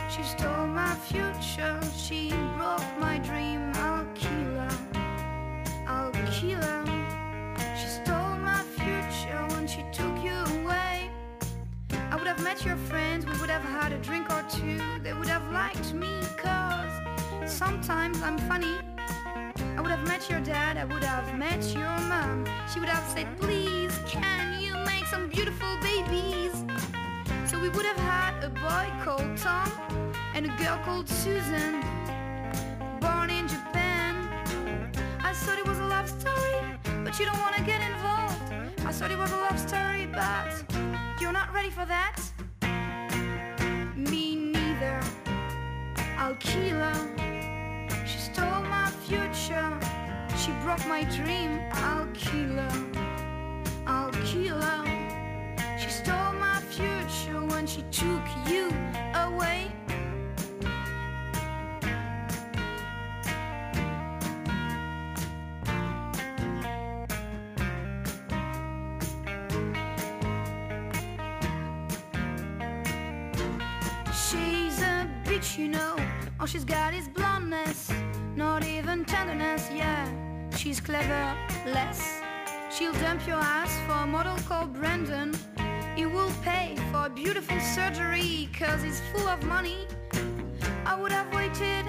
She stole my future. She broke my dream. I'll kill her. I'll kill her. She stole my future when she took you away. I would have met your friends, we would have had a drink or two. They would have liked me, cause sometimes I'm funny. I would have met your dad, I would have met your mom. She would have said, Please, can you make some beautiful babies? So we would have had a boy called Tom and a girl called Susan, born in Japan. I thought it was a love story, but you don't want to get involved. I thought it was a love story, but you're not ready for that. Me neither. I'll kill her. She broke my dream. I'll kill her. I'll kill her. She stole my future when she took you clever, less. She'll dump your ass for a model called Brandon. He will pay for a beautiful surgery, cause he's full of money. I would have waited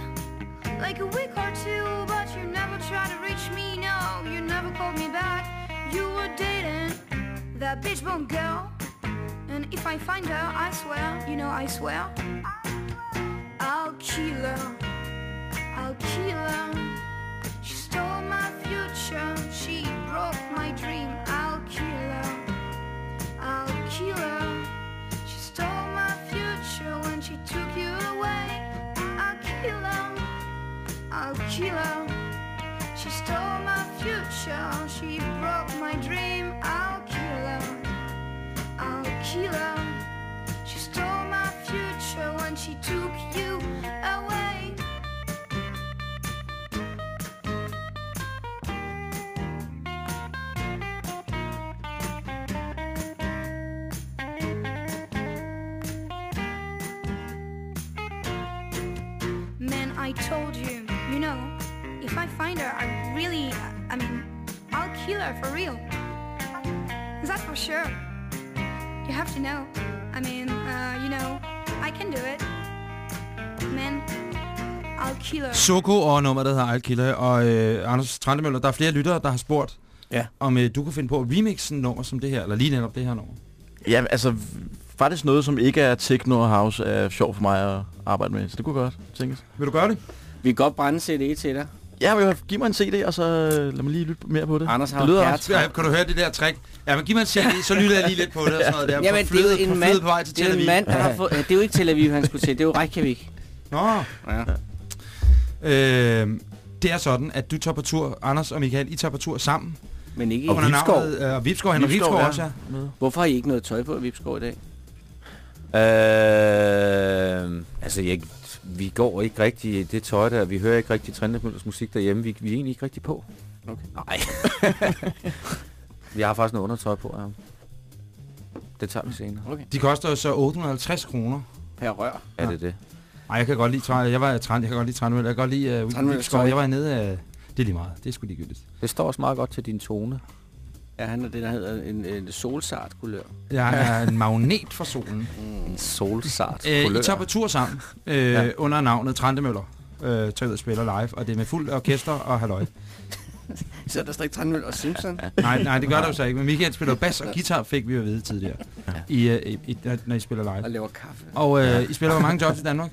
like a week or two, but you never tried to reach me. No, you never called me back. You were dating that bitch bone girl. And if I find her, I swear, you know, I swear, I'll kill her. I'll kill her. She broke my dream. I'll kill her. I'll kill her. She stole my future when she took you away. I'll kill her. I'll kill her. She stole my future. She broke my dream. I'll kill her. I'll kill her. She stole my future when she took you I told you, you know, if I find her, I really, I mean, I'll kill her for real. That's for sure. You have to know. I mean, uh, you know, I can do it. Man, I'll kill her. Soko og nummer, der hedder I'll Kill Her. Og øh, Anders Trandemøller, der er flere lyttere, der har spurgt, Ja. om øh, du kunne finde på at remixe en nummer som det her, eller lige netop det her nummer. Ja, altså faktisk noget, som ikke er techno og house, er sjovt for mig at arbejde med. Så det kunne godt tænkes. Vil du gøre det? Vi kan godt brænde CD til dig. Ja, vil give mig en CD, og så øh, lad mig lige lytte mere på det. Anders har det lyder også. Ja, kan du høre det der trick? Ja, men giv mig en CD, så lytter jeg lige lidt på det og sådan noget der. Jamen, på det er jo en mand, på vej til det er en mand, der har fået... Ja, det er jo ikke Tel Aviv, han skulle til. Det er jo Reykjavik. Nå, Ja. øh, det er sådan, at du tager på tur, Anders og Michael, I tager på tur sammen. Men ikke Og i Vipskov. navnet, øh, og Vipskov, han er Vipskov, Vipskov ja. også, ja. Hvorfor har I ikke noget tøj på i Vipskov i dag? Øh, altså, jeg, vi går ikke rigtig i det tøj der. Vi hører ikke rigtig Trendemøllers musik derhjemme. Vi, vi er egentlig ikke rigtig på. Okay. Nej. vi har faktisk noget undertøj på, ja. Det tager vi senere. Okay. De koster jo så 850 kroner. Per rør. Er det det? Ej, jeg kan godt lide. Jeg var Trand, jeg kan godt lide Trandmøller. Jeg kan godt lide uh. Jeg var nede af... Det er lige meget. Det er sgu ligegyldigt. Det står også meget godt til din tone. Ja, han er det, der hedder en, en solsart kulør. Jeg er en magnet for solen. En solsart Øh, kulør. I tager på tur sammen øh, ja. under navnet Trandemøller. Øh, tager ud og spiller live, og det er med fuld orkester og halløj. Så der står ikke Trandmøller og Simpson. Nej, nej, det gør der jo så ikke. Men Michael spiller bas og guitar, fik vi jo at vide tidligere, ja. I, øh, i, når I spiller live. Og laver kaffe. Og øh, I spiller hvor mange jobs i Danmark?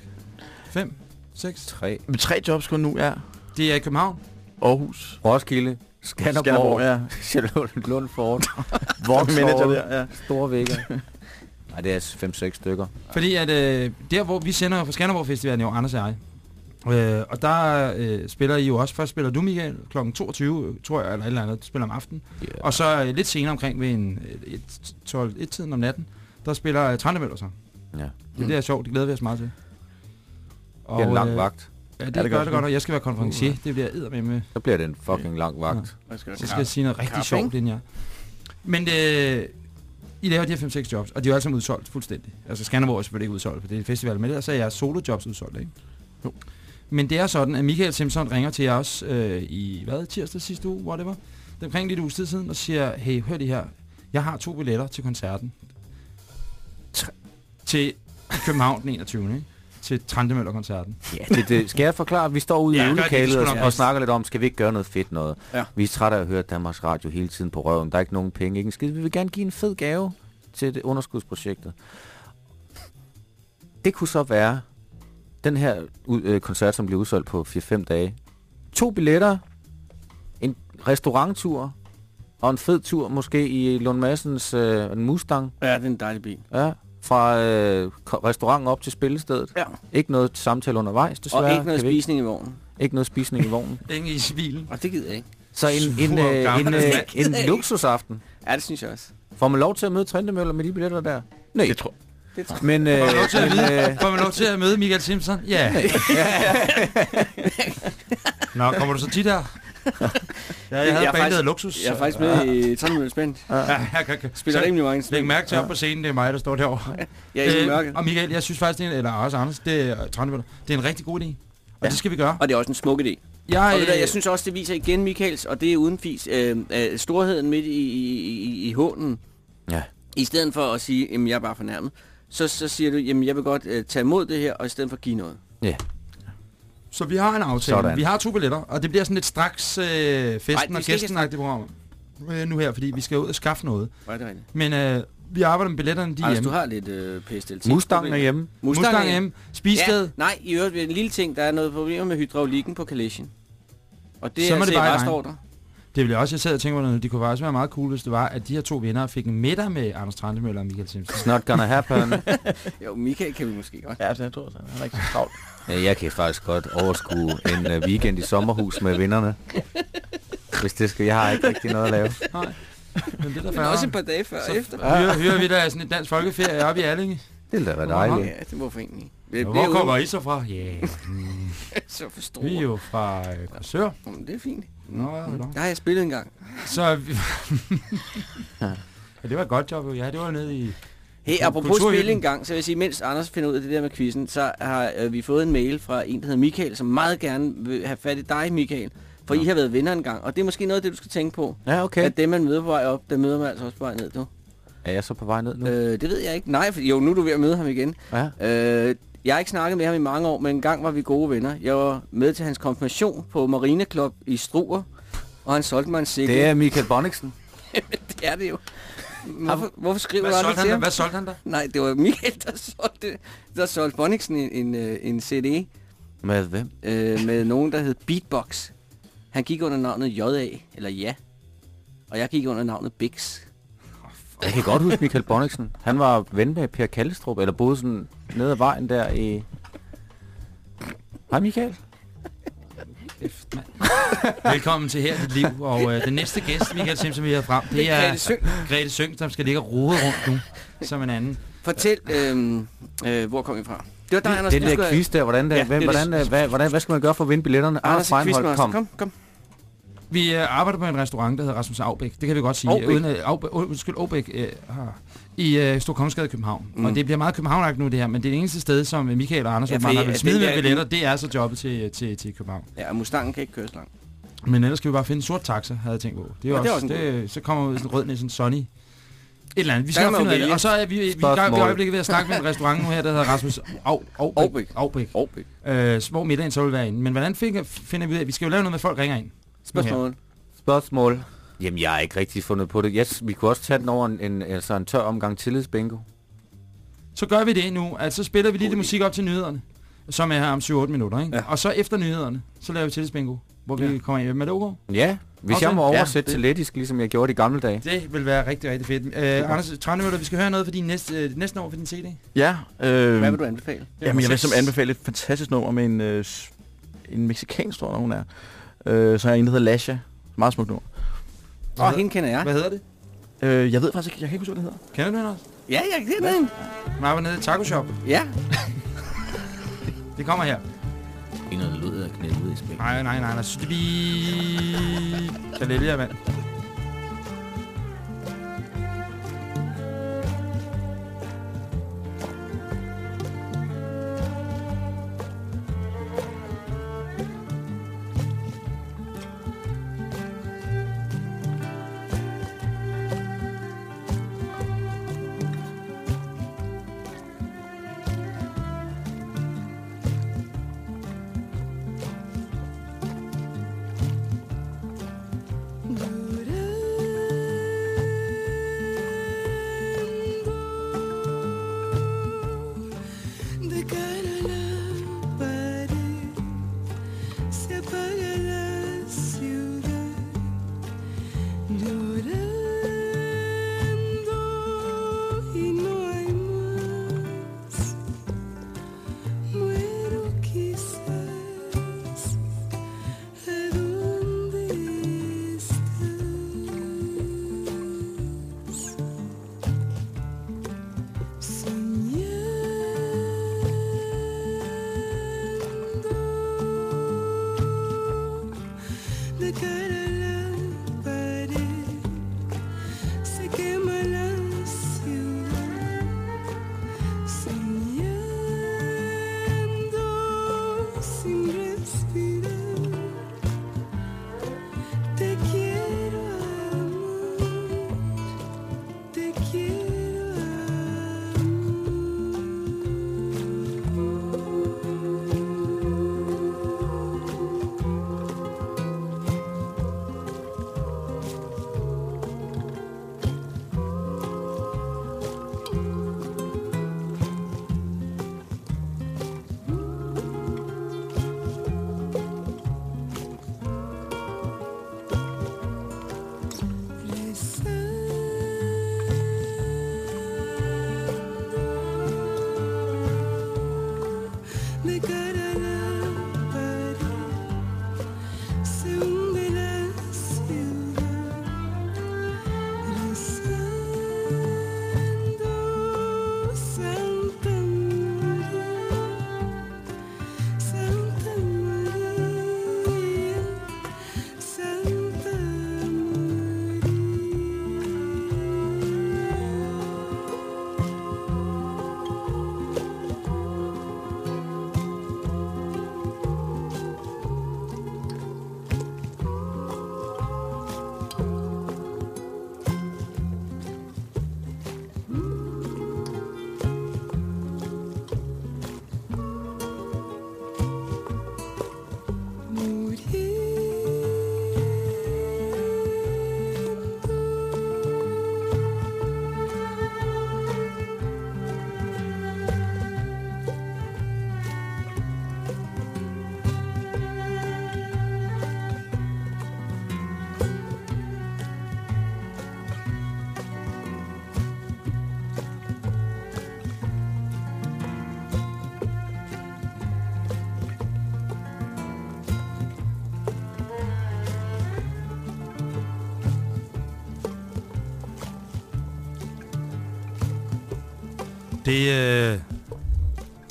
Fem? Seks? Tre. Med tre jobs kun nu, ja. Det er i København. Aarhus. Roskilde. Skanderborg. Skanderborg, ja. Charlotte Lundfort. Manager der, ja. Store vægger. Nej, det er 5-6 stykker. Fordi at øh, der, hvor vi sender fra Skanderborg Festivalen, jo Anders og jeg. Øh, og der øh, spiller I jo også. Først spiller du, Michael, kl. 22, tror jeg, eller et eller andet. Du spiller om aftenen. Yeah. Og så øh, lidt senere omkring ved en, øh, et, 12, et tiden om natten, der spiller øh, Trandemøller så. Ja. Det bliver sjovt, det glæder vi os meget til. Det bliver en lang øh, vagt. Ja, det, Ja, det gør det godt, og jeg skal være konferencier. Det bliver eddermame med. Så bliver det en fucking lang vagt. Skal Så skal jeg sige noget rigtig sjovt, inden jeg... Men øh, I laver de her 5-6 jobs, og de er jo alle sammen udsolgt fuldstændig. Altså Skanderborg er selvfølgelig ikke udsolgt, for det er et festival, men ellers er jeres solojobs udsolgt, ikke? Jo. Men det er sådan, at Michael Simpson ringer til jer også øh, i, hvad, tirsdag sidste uge, hvor det er omkring lidt uges tid siden, og siger, hey, hør det her, jeg har to billetter til koncerten. Tre- til København den 21. Ikke? Til Trandemøller-koncerten. Ja, det, det, skal jeg forklare? Vi står ude Ja, i sgu og, og snakker lidt om, skal vi ikke gøre noget fedt noget? Ja. Vi er trætte af at høre Danmarks Radio hele tiden på røven. Der er ikke nogen penge, ikke en skid. Vi vil gerne give en fed gave til det underskudsprojektet. Det kunne så være den her øh, koncert, som bliver udsolgt på 4-5 dage. To billetter, en restauranttur og en fed tur måske i Lund Madsens øh, en Mustang. Ja, det er en dejlig bil. Ja, fra øh, restauranten op til spillestedet. Ja. Ikke noget samtale undervejs, desværre. Og ikke noget Kan spisning i vognen. ikke noget spisning i vognen. Ingen i civilen. Og det gider jeg ikke. Så en, en, Sur øh, en, øh, en luksusaften. Ja, det synes jeg også. Får man lov til at møde Trindemøller med de billetter der? Nej. Det tror Det tror Men, øh, Får man lov til at vide? øh, Får man lov til at møde Michael Simpson? Ja. Nå, kommer du så tit her? Ja, jeg havde Jeg er bandet faktisk- Luksus. Jeg er faktisk med i Trondheim Spændt. Ja, jeg kan, kan. Spiller rimelig mange Læg spændt. mærke til op på scenen, det er mig, der står derovre. Jeg er i Øh, mørket. og Michael, jeg synes faktisk, det er, eller også Anders, det er, det er en rigtig god idé. Og Ja. det skal vi gøre. Og det er også en smuk idé. Jeg, Og ved du, hvad, øh, jeg synes også, det viser igen Michaels, og det er uden fis, øh, øh, storheden midt i, i, i, i hånden. Ja. I stedet for at sige, jamen jeg er bare fornærmet, så, så siger du, jamen jeg vil godt øh, tage imod det her, og i stedet for give noget. ja. Så vi har en aftale. Sådan. Vi har to billetter, og det bliver sådan lidt straks øh, festen Nej, og det skal ikke gæsten program. Øh, nu her, fordi vi skal ud og skaffe noget. Var det rigtigt? Men øh, vi arbejder med billetterne, de er Altså, hjemme. du har lidt øh, PSTLT. Mustangen er hjemme. Mustang, Mustang er hjemme. Spisted. Ja, nej, i øvrigt en lille ting, der er noget problemer med hydraulikken på Kalesjen. Og det Så er må altså det bare restordre. Det ville jeg også, jeg sad og tænkte på noget. Det kunne faktisk være meget cool, hvis det var, at de her to venner fik en middag med Anders Trandemøller og Michael Simpson. It's not gonna happen. Jo, Michael kan vi måske godt. Ja, det jeg tror jeg. Han er ikke så travlt. Ja, jeg kan faktisk godt overskue en uh, weekend i sommerhus med vennerne. Hvis det skal, jeg har ikke rigtig noget at lave. Nej. Men det er da Men også et par dage før og efter. Hører, hører vi der sådan et dansk folkeferie oppe i Allinge? Det ville da være dejligt. Ja, det må egentlig. Er hvor jo kommer I så fra? Ja, yeah. så for store. vi er jo fra øh, Korsør. Jamen, det er fint. Nå, ja, nå. Der har jeg spillet en gang. Så vi... ja, det var et godt job, jo. Ja, det var nede i... Hey, apropos spil en gang, så vil jeg sige, mens Anders finder ud af det der med quizzen, så har øh, vi fået en mail fra en, der hedder Michael, som meget gerne vil have fat i dig, Michael. For I har været venner en gang, og det er måske noget af det, du skal tænke på. Ja, okay. At dem, man møder på vej op, der møder man altså også på vej ned, du. Er jeg så på vej ned nu? Øh, det ved jeg ikke. Nej, for, jo, nu er du ved at møde ham igen. Ja. Øh, jeg har ikke snakket med ham i mange år, men en gang var vi gode venner. Jeg var med til hans konfirmation på Marina Club i Struer, og han solgte mig en cykel. Det er Michael Bonniksen. det er det jo. Hvorfor, hvorfor skriver Hvad du aldrig til han, ham? hvad solgte han der? Nej, det var Michael, der solgte, der solgte Bonniksen en, en, øh, en CD Med hvem? øh, med nogen, der hed Beatbox. Han gik under navnet J.A., eller Ja. Og jeg gik under navnet Bix. Jeg kan godt huske Michael Bonniksen. Han var ven med Per Kallestrup, eller boede sådan nede ad vejen der i... Hej Michael. Kæft, mand. Velkommen til Her er dit liv. Og øh, den næste gæst, Michael Simpson, vi har frem, det, Det er Grete Søng. Grete Søng, som skal ligge og rode rundt nu, som en anden. Fortæl, øh, øh, hvor kom I fra? Det var dig, Anders. Den der skulle- quiz der, hvordan, der, Ja, hvem, det er hvordan, det- hvad, hvordan, hvad skal man gøre for at vinde billetterne? Anders, Anders quizmaster. kom. Kom, kom. Vi øh, arbejder på en restaurant, der hedder Rasmus Aubæk. Det kan vi godt sige. Aubæk. Uden, øh, Aubæk, undskyld, Aubæk øh, har, i øh, Storkongensgade i København. Mm. Og det bliver meget københavn nu det her, men det er det eneste sted, som Michael og Anders Ja, ja, har I- vil det smide med billetter. Det er så jobbet til, til, til København. Ja, Mustangen kan ikke køre så langt. Men ellers skal vi bare finde en sort taxa, havde jeg tænkt på. Det er, Og det er også, også en det, så kommer ud sådan en rød næsten Sonny. Et eller andet. Vi skal finde ud af jo det. Og så er vi, vi, vi, vi øjeblikket ved at snakke med en restaurant nu her, der hedder Rasmus Au, Aubæk. Aubæk. Aubæk. Øh, hvor middagen så vil være inde. Men hvordan finder, finder vi ud af, vi skal jo lave noget med, folk ringer ind. Spørgsmål. Spørgsmål. Jamen, jeg har ikke rigtig fundet på det. Yes, vi kunne også tage den over en, en, altså en tør omgang tillidsbingo. Så gør vi det nu, at så spiller vi lige det musik op til nyhederne, som er her om 7-8 minutter, ikke? Ja. Og så efter nyhederne, så laver vi tillidsbingo, hvor vi Ja. kommer hjem med det okay? Ja, hvis Også- jeg må ja, oversætte det- til lettisk, ligesom jeg gjorde i gamle dage. Det vil være rigtig, rigtig fedt. Øh, Anders Trandemøller, vi skal høre noget for din næste, øh, næste år for din CD. Ja, øh, Hvad vil du anbefale? Jamen, jeg vil som anbefale et fantastisk nummer med en, øh, en mexikansk, tror jeg, hun er. Øh, så er en, der hedder Lasha. Meget smukt nummer. Åh, oh, hende kender jeg. Hvad hedder det? Øh, jeg ved faktisk ikke, jeg kan ikke huske, hvad det hedder. Kender du hende også? Ja, jeg kender hende. Hun arbejder nede i Taco Shop. Ja. Det kommer her. En af lød af knæet ud i spil. Nej, nej, nej, nej. Vi... Kalelja, mand. Det øh,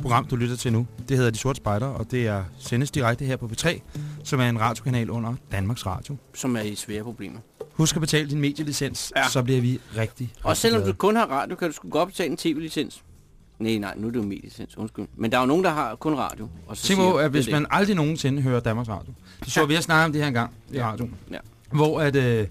program, du lytter til nu, det hedder De Sorte Spejder, og det er sendes direkte her på P3, som er en radiokanal under Danmarks Radio. Som er i svære problemer. Husk at betale din medielicens, ja. Ja. så bliver vi rigtig, Og selvom glade. du kun har radio, kan du sgu godt betale en tv-licens. Nej, nej, nu er det jo medielicens, undskyld. Men der er jo nogen, der har kun radio. Og så Tænk på, at det hvis det. man aldrig nogensinde hører Danmarks Radio. Det så vi har snakket om det her engang i radioen. Ja. Hvor at... Øh,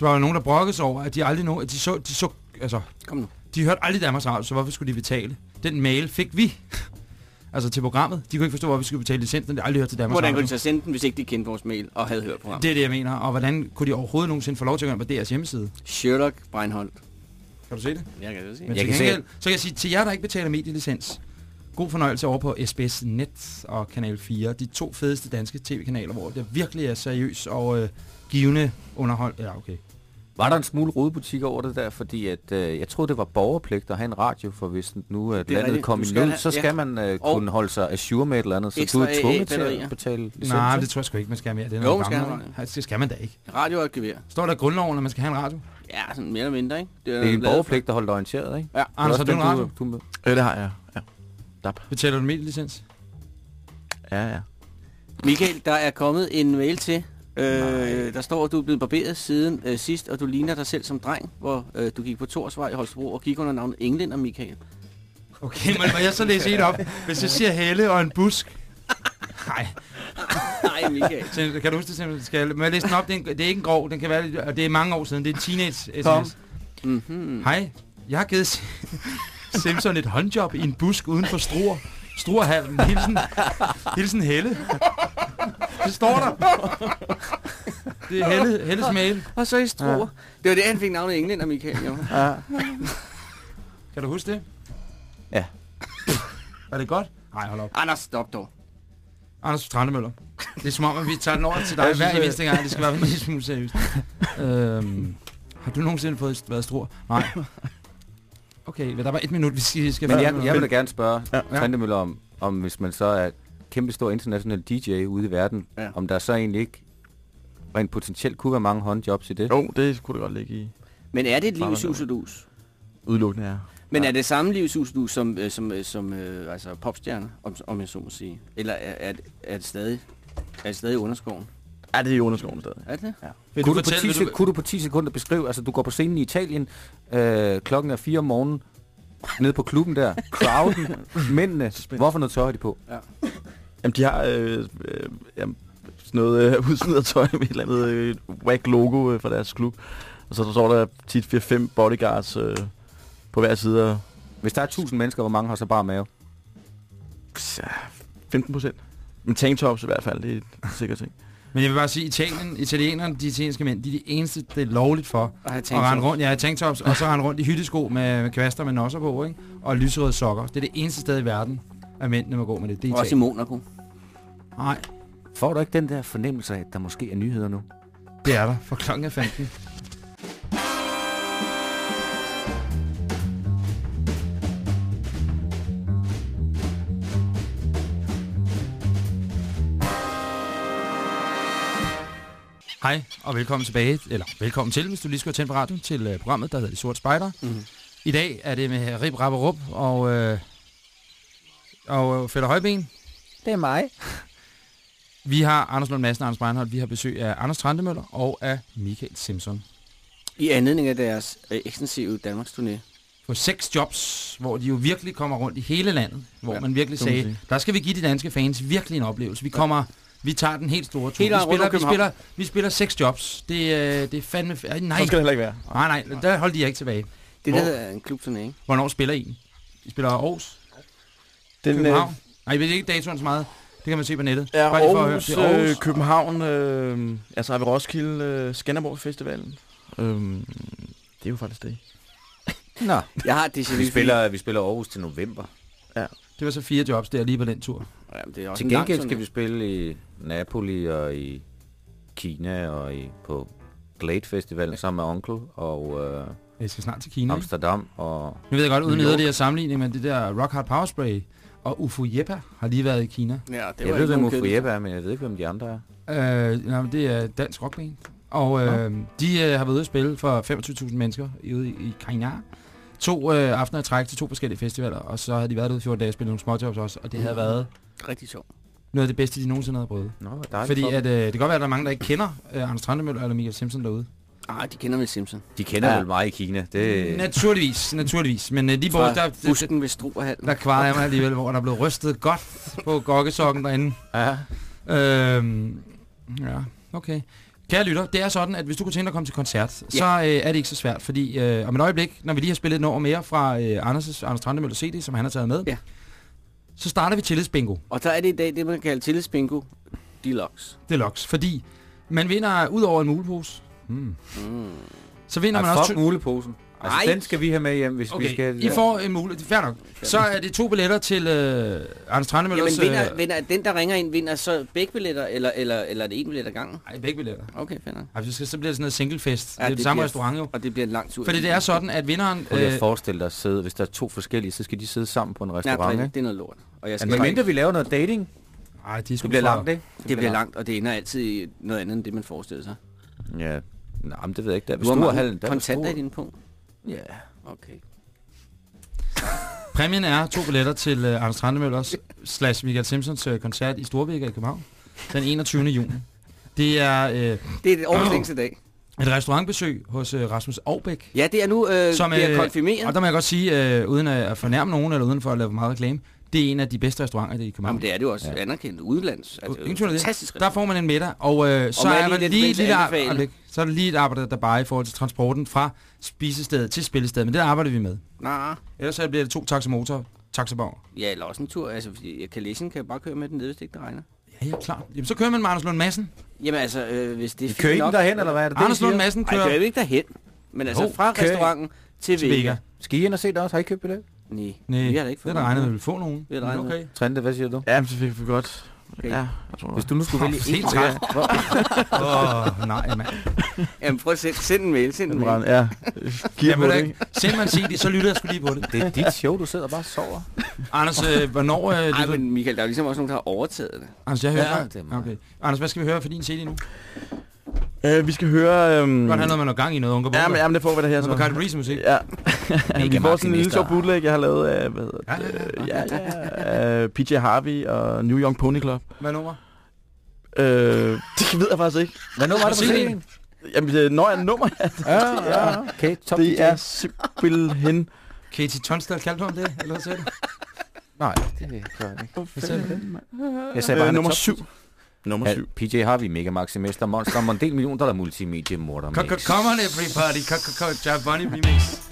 der var jo nogen, der brokkede sig over, at de aldrig nå, at de så, de så, altså, Kom nu. De hørte aldrig Danmarks Radio, så hvorfor skulle de betale? Den mail fik vi, altså til programmet. De kunne ikke forstå, hvorfor vi skulle betale licensen, de aldrig hørte til Danmarks Hvordan Radio. kunne de så sende den, hvis ikke de kendte vores mail og havde hørt programmet? Det er det, jeg mener. Og hvordan kunne de overhovedet nogensinde få lov til at gøre det på deres hjemmeside? Sherlock Breinholt. Kan du se det? Jeg kan det se. Men Jeg kan se- gengæld, så kan jeg sige, til jer, der ikke betaler medielicens, god fornøjelse over på SBS Net og Kanal 4. De to fedeste danske tv-kanaler, hvor det virkelig er seriøs og øh, givende underhold. Ja, okay. Var der en smule rodebutik over det der? Fordi at, øh, jeg troede, det var borgerpligt at have en radio, for hvis nu at Det er landet kom i nød, så skal ja. man øh, kunne holde sig assure med et eller andet, så Ekstra du er tvunget til at betale licens. Nej, det tror jeg sgu ikke, man skal have mere. Det er Jo, noget man skal have ikke? Nej, Det skal man da ikke. Radio og et gevær. Står der i grundloven, at man skal have en radio? Ja, sådan mere eller mindre, ikke? Det er jeg en glad for. borgerpligt, der holder dig orienteret, ikke? Ja. Det er Anders, har du en radio? Du, du, Øh, det har jeg, ja. DAP. Betaler du medielicens? Ja, ja. Michael, der er kommet en mail til. Øh, der står, at du er blevet barberet siden øh, sidst, og du ligner dig selv som dreng, hvor øh, du gik på Torsvej i Holstebro og gik under navnet Englænder Michael. Okay, men må jeg så læse et op? Hvis jeg siger Helle og en busk. Nej, Nej, Michael. Kan du huske det simpelthen? Skal jeg, må jeg læse den op? Det er, en, det er ikke en grov, den kan være og det er mange år siden. Det er en teenage Kom. sms. Mm-hmm. Hej, jeg har givet Simpson et håndjob i en busk uden for Struer. Struerhallen. Hilsen, hilsen Helle. Det står der. Det er Helle, Helles mail. Og så i Struer. Ja. Det var det, han fik navnet Englænder Michael, jo. ja. Kan du huske det? Ja. Er det godt? Nej, hold op. Anders, stop dog. Anders Trandemøller. Det er som om, at vi tager den over til dig Jeg hver synes, eneste gang. Det skal være en lille smule seriøst. øhm, har du nogensinde fået været struer? Nej. Okay, men der var et minut, vi skal... skal Men jeg, jeg vil da gerne spørge Ja. ja. Trindemøller om, om, hvis man så er kæmpe stor international DJ ude i verden, Ja. ja. om der så egentlig ikke rent potentielt kunne være mange håndjobs i det. Jo, det kunne det godt ligge i Men er det et liv i Farvandet. sus og dus? udelukkende, ja. Men Ja. er det samme liv i sus og dus som, øh, som, øh, som øh, altså popstjerne, om, om jeg så må sige? Eller er, er, det- er det stadig er det stadig i underskoven? Ja, det er i underskoven stadig. Er det det? Vil Kunne du du, på 10, fortælle, sek- vil du, kunne du på 10 sekunder beskrive, altså du går på scenen i Italien, øh, klokken er 4 om morgenen, nede på klubben der, crowden, mændene, hvorfor noget tøj har de på? Jamen, de har øh, øh, jamen, sådan noget øh, udsmidertøj med et eller andet øh, whack logo øh, fra deres klub. Og så står der tit 4-5 bodyguards øh, på hver side Hvis der er 1000 mennesker, hvor mange har så bare mave? ja, 15 procent. Men tanktops i hvert fald, det er en sikker ting. Men jeg vil bare sige, Italien, italienerne, de italienske mænd, de er de eneste, det er lovligt for. Tanktops. rende rundt, ja, tanktops, og så rende rundt i hyttesko med, med kvaster med nosser på, ikke? Og lyserøde sokker. Det er det eneste sted i verden, at mændene må gå med det. Det er Også i. Monaco. Nej, Får du ikke den der fornemmelse af, at der måske er nyheder nu? det er der, for klokken er 15. Hej, og velkommen tilbage, eller velkommen til, hvis du lige skal tænde på radioen, til uh, programmet, der hedder De Sorte Spejder. Mhm. I dag er det med Rip, Rap og Rup og, uh, og uh, Fælder Højben. Det er mig. Vi har Anders Lund Madsen og Anders Breinholt. Vi har besøg af Anders Trandemøller og af Michael Simpson. I anledning af deres øh, ekstensive Danmarks turné. På seks jobs, hvor de jo virkelig kommer rundt i hele landet. Hvor Ja, ja, man virkelig sagde, der skal vi give de danske fans virkelig en oplevelse. Vi kommer... Vi tager den helt store tur. Helt vi, spiller, vi, København. spiller, vi spiller seks jobs. Det, øh, det er fandme... øh, Nej, Sådan skal det heller ikke være. nej, nej, der holdt de jer ikke tilbage. Det Hvor- der hedder en klubturné, ikke? Hvornår spiller I? I spiller Aarhus? Den, København? Nej, jeg ved ikke datoen så meget. Det kan man se på nettet. Ja, Bare lige for at høre. Aarhus, Det er Aarhus. øh, København, øh, altså har vi Roskilde, øh, Skanderborg Festivalen. Øhm, det er jo faktisk det. Nå, Jeg har det vi spiller, vi spiller Aarhus til november. Det var så fire jobs der lige på den tur. Jamen, det er også Til gengæld skal vi spille i Napoli og i Kina og i, på Glade Festival sammen med Onkel og øh, Jeg skal snart til Kina. ikke? Amsterdam og... Nu ved jeg godt, uden her sammenligning, men det der Rock Hard Power Spray og Ufo Jeppe har lige været i Kina. Ja, det jeg var ved, ikke hvem Ufo Jeppe er, men jeg ved ikke, hvem de andre er. Øh, nej, men det er dansk rockband. Og øh, de øh, har været ude at spille for 25.000 mennesker ude i, i Kina. To øh, aftener i træk til to forskellige festivaler, og så har de været ude i 14 dage og spillet nogle småjobs også, og det havde været Rigtig sjovt. noget af det bedste, de nogensinde havde prøvet. Nå, hvor dejligt Fordi at, øh, det kan godt være, at der er mange, der ikke kender øh, Anders Trandemøller eller Michael Simpson derude. Ah, de kender vel Simpson. De kender Ja. vel mig i Kina. Det, Naturligvis, naturligvis. Men øh, de bor, der, busken ved Struerhallen. der kvarede jeg mig alligevel, hvor der blev rystet godt på gokkesokken derinde. ja. Øhm, ja, okay. Kære lytter, det er sådan, at hvis du kunne tænke dig at komme til koncert, ja. så øh, er det ikke så svært, fordi øh, om et øjeblik, når vi lige har spillet et nummer mere fra øh, Anders, Anders Trandemøller CD, som han har taget med, Ja. så starter vi tillidsbingo Og så er det i dag det, man kalder tillidsbingo deluxe. deluxe, fordi man vinder ud over en mulepose, mm. Mm. så vinder man Ej, også... fuck muleposen. Altså, Ej. den skal vi have med hjem, hvis vi Okay, skal... I får en mulighed. Fair nok. Så er det to billetter til øh, Anders Trandemøllers... Jamen, vinder, øh, vinder, den, der ringer ind, vinder så begge billetter, eller, eller, eller er det en billet ad gangen? Ej, begge billetter. Okay, fair nok. Ej, så, skal, så bliver det sådan noget singlefest. Ja, det er det, det samme bliver- restaurant jo. Og det bliver en lang tur. Fordi det er sådan, at vinderen... Prøv lige Øh, at forestille dig at sidde, hvis der er to forskellige, så skal de sidde sammen på en restaurant, det, ikke? det er noget lort. Og jeg skal Men mindre vi laver noget dating, ej, de det bliver langt, ikke? det bliver langt, og det ender altid i noget andet, end det man forestiller sig. Ja, Nej, men det ved jeg ikke. Der er er kontanter i din punkt. Ja. Okay. Præmien er to billetter til uh, Anders Trandemøllers slash Michael Simpsons uh, koncert i Storvægger i København den 21. juni. Det er uh, Det er et års længste dag. et restaurantbesøg hos uh, Rasmus Aubæk. Ja, det er nu øh, Som, øh, konfirmeret. Og der må jeg godt sige, uh, uden at fornærme nogen, eller uden for at lave meget reklame, det er en af de bedste restauranter det er i København. Jamen, det er det jo også ja. anerkendt udlands. Altså, det. fantastisk Der får man en middag, og øh, så, jeg er der lige lige, lille så er der lige et arbejde, der bare i forhold til transporten fra spisestedet til spillestedet, men det arbejder vi med. Nej. Ellers så bliver det to taxamotor, taxabog. Ja, eller også en tur. Altså, jeg kan læse, kan jeg bare køre med den ned, hvis det ikke regner. Ja, ja, klart. Jamen, så kører man med Anders Lund Madsen. Jamen altså, øh, hvis det er Kører I den derhen, eller hvad er det, Anders Lund? Madsen Nej, kører kører vi ikke derhen. Men altså, fra kører restauranten til, til Vega. Vega. Skal I ind og se det også? Har I købt billet? Nej, Nej, vi har da ikke det fået er der regnet, at vi noget. vil få nogen. Vi har regnet okay. Trente, hvad siger du? Ja, men så fik vi godt. Okay. Ja, jeg tror Hvis du nu skulle vælge en træt. Åh, oh, nej, mand. Jamen, prøv at sende, send en mail, send en mail. ja. Giver Jamen, det, ikke. Send mig en CD, så lytter jeg sgu lige på det. Det er dit show, du sidder og bare og sover. Anders, øh, hvornår... Øh, Ej, men Michael, der er ligesom også nogen, der har overtaget det. Anders, jeg hører Ja, det okay. Anders, hvad skal vi høre for din CD nu? Øh, vi skal høre... Øhm, Godt have noget med noget gang i noget unge ja, men, jamen, det får vi da her Noget så. på Cardi Breeze musik. Ja. vi får sådan en lille sjov bootleg, jeg har lavet af, hvad hedder Ja, det? ja, Ja, ja, ja. PJ Harvey og New Young Pony Club. Hvad nummer? Øh, det ved jeg faktisk ikke. Hvad nu var det på scenen? Jamen, det, når jeg nummer, Ja, ja. Okay, top det er simpelthen... Katie Tonsdal, kaldte du ham det? Eller hvad sagde du? Nej, det gør jeg ikke. Hvad sagde du? Jeg sagde bare, Øh, er nummer top syv. Nummer syv. PJ Harvey, Mega Maxi Mester, Monster, Mondel, million dollar multimedie, morder mix. come on everybody, come Jack Bunny remix.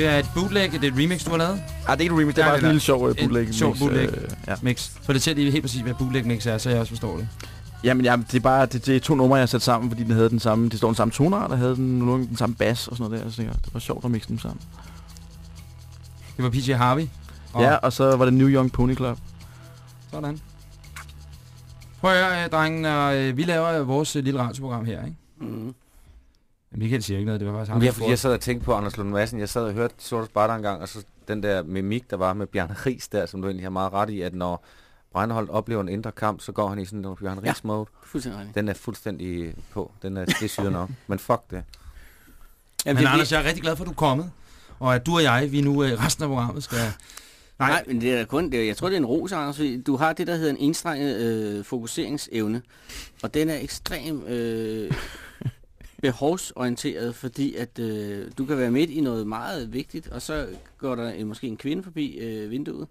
Det er et bootleg, det er et remix, du har lavet. Ah, det er ikke et remix, det er Ja, bare det en lille sjov et bootleg. mix, bootleg. øh, ja. Mix. Fortæl lige helt præcis, hvad bootleg mix er, så jeg også forstår det. Jamen, jamen, det er bare det, det er to numre, jeg har sat sammen, fordi den havde den samme, det står den samme tonart, der havde den, nogenlunde den samme bas og sådan noget der. Så tænker jeg, det var sjovt at mixe dem sammen. Det var PJ Harvey. Og ja, og så var det New Young Pony Club. Sådan. Prøv at høre, øh, drengen, og, øh, vi laver øh, vores øh, lille radioprogram her, ikke? Mm. Michael siger ikke noget, det var faktisk ham, jeg, jeg sad og tænkte på Anders Lund Madsen. Jeg sad og hørte Sorte Sparter en gang, og så den der mimik, der var med Bjarne Ries der, som du egentlig har meget ret i, at når Breinholt oplever en indre kamp, så går han i sådan en Bjarne Ja. Ries mode. Fuldstændig rigtigt. Den er fuldstændig på. Den er, det er syret nok. Men fuck det. Jamen, Men det, Anders, jeg er rigtig glad for, at du er kommet. Og at du og jeg, vi nu øh, resten af programmet skal... Nej, Nej men det er kun, det jeg tror, det er en ros, Anders, fordi du har det, der hedder en enstrenget øh, fokuseringsevne, og den er ekstrem øh, behovsorienteret, fordi at øh, du kan være midt i noget meget vigtigt, og så går der en, måske en kvinde forbi øh, vinduet,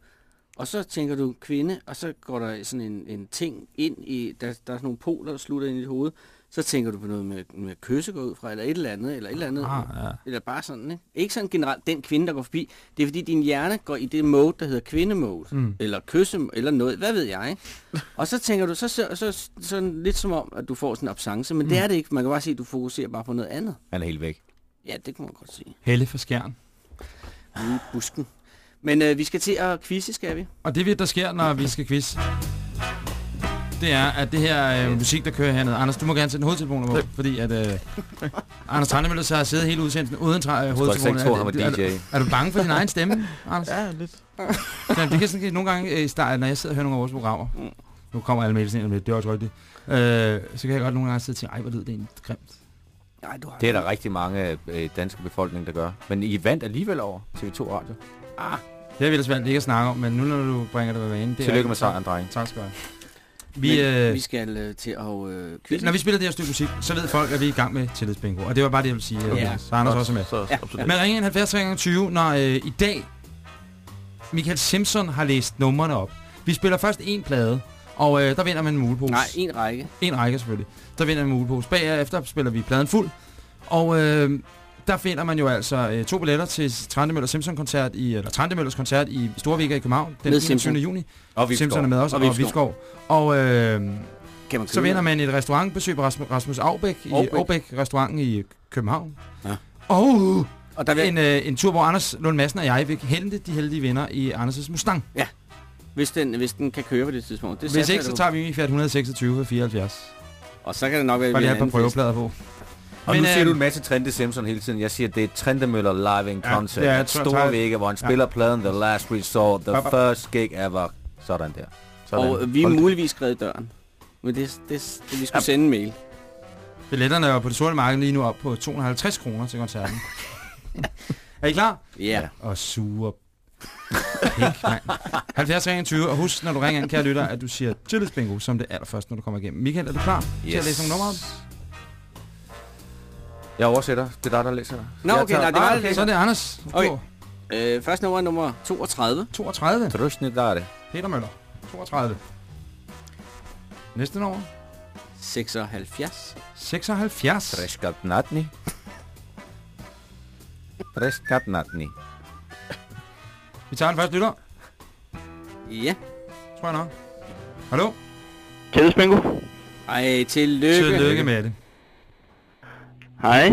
og så tænker du kvinde, og så går der sådan en, en ting ind i, der, der er sådan nogle poler, der slutter ind i dit hoved, så tænker du på noget med, med kysse gå ud fra, eller et eller andet, eller et eller andet. Ah, ja. Eller bare sådan, ikke? Ikke sådan generelt den kvinde, der går forbi. Det er fordi, din hjerne går i det mode, der hedder kvindemode. Mm. Eller kysse, eller noget. Hvad ved jeg, ikke? Og så tænker du, så, så, så sådan lidt som om, at du får sådan en absence. Men mm. det er det ikke. Man kan bare sige, at du fokuserer bare på noget andet. Han er helt væk. Ja, det kan man godt sige. Helle for. Ude i busken. Men øh, vi skal til at quizze, skal vi? Og det, der sker, når vi skal quiz, det er, at det her øh, musik, der kører hernede... Anders, du må gerne sætte en hovedtelefon på, fordi at... Øh, Anders Trandemøller så har siddet hele udsendelsen uden tra- øh, var Er, er, DJ. er, er du bange for din egen stemme, Anders? Ja, lidt. Ja, det kan sådan nogle gange øh, i starten, når jeg sidder og hører nogle af vores programmer. Nu kommer alle mails ind lidt, det er også rigtigt. Øh, så kan jeg godt nogle gange sidde og tænke, ej, hvor lyder det egentlig grimt. Nej, du har Det er der rigtig mange øh, danske befolkning, der gør. Men I vandt alligevel over TV2 Radio. Ah, Det er vi ellers valgt ikke at snakke om, men nu når du bringer det på banen... Er Tillykke med sejren, dreng. Tak skal du have. Vi, Men, øh, vi skal øh, til at øh, quizze. når vi spiller det her stykke musik, så ved folk, at vi er i gang med tillidsbingo. Og det var bare det, jeg ville sige. Ja. Ja. Så Anders også er med. Så, Ja, absolut. Men ring ind 70 20, når øh, i dag Michael Simpson har læst numrene op. Vi spiller først en plade, og øh, der vinder man en mulepose. Nej, en række. En række selvfølgelig. Der vinder man en mulepose. Bagefter spiller vi pladen fuld. Og øh, der finder man jo altså øh, to billetter til Trandemøller Simpson-koncert i, eller Trandemøllers koncert i Storvika i København den Med 21. Simpson. juni. Og Simpson er med også, Og og, og øh, Kan man så vinder man et restaurantbesøg på Rasmus, Rasmus Aubæk i Aubæk. Aubæk restauranten i København. Ja. Og Og der vil, en, øh, en tur, hvor Anders Lund Madsen og jeg vil hente de heldige vinder i Anders' Mustang. hvis, den, hvis den kan køre på det tidspunkt. Det Hvis ikke, så tager vi i Fiat 126 for 74. Og så kan det nok være, Bare vi har et par prøveplader på. Og Men, nu siger øh, du en masse Trente Simpson hele tiden. Jeg siger, det er Trendemøller live in Ja, concert. ja, Ja, store vægge, hvor han Ja. spiller pladen The Last Resort, the Ba- ba- first gig ever. Sådan der. Sådan. Og øh, vi er Hold- muligvis skrevet i døren. Men det, det, det vi skulle sende en mail. Billetterne er jo på det sorte marked lige nu op på 250 kroner til koncerten. er I klar? Ja. Og sure pik, mand. 70 21, og husk, når du ringer ind, kære lytter, at du siger Chillis Bingo som det allerførste, når du kommer igennem. Michael, er du klar yes. til at læse nogle numre op? Jeg oversætter. Det er dig, der læser. Nå, okay, tager- nej, det var Ah. Okay, så er det Anders. Okay. Øh, første nummer er nummer 32. 32. Trusny, der er det. Peter Møller. 32. Næste nummer. 76. 76. Treskatnatni. Treskatnatni. Vi tager den første lytter, Ja. tror jeg nok. Hallo? Kædes bingo. Ej, tillykke. Tillykke med det. Hej.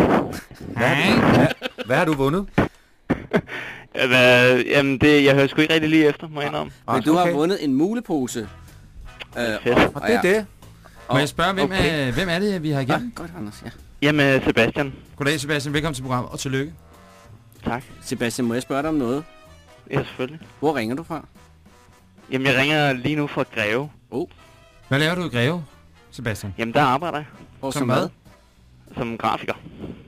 Hej. Hvad har du vundet? Ja, Hvad, jamen, det, jeg hører sgu ikke rigtig lige efter, må jeg indrømme. Men du har vundet en mulepose. Øh. Og det er det. Må jeg spørge, hvem, Okay. er, hvem er det, vi har Ja, igennem? godt, Anders. Ja. Jamen, Sebastian. Goddag, Sebastian. Velkommen til programmet, og tillykke. Tak. Sebastian, må jeg spørge dig om noget? Ja, selvfølgelig. Hvor ringer du fra? Jamen, jeg ringer lige nu fra Greve. Hvad laver du i Greve, Sebastian? Jamen, der arbejder jeg Og Som hvad? Som grafiker.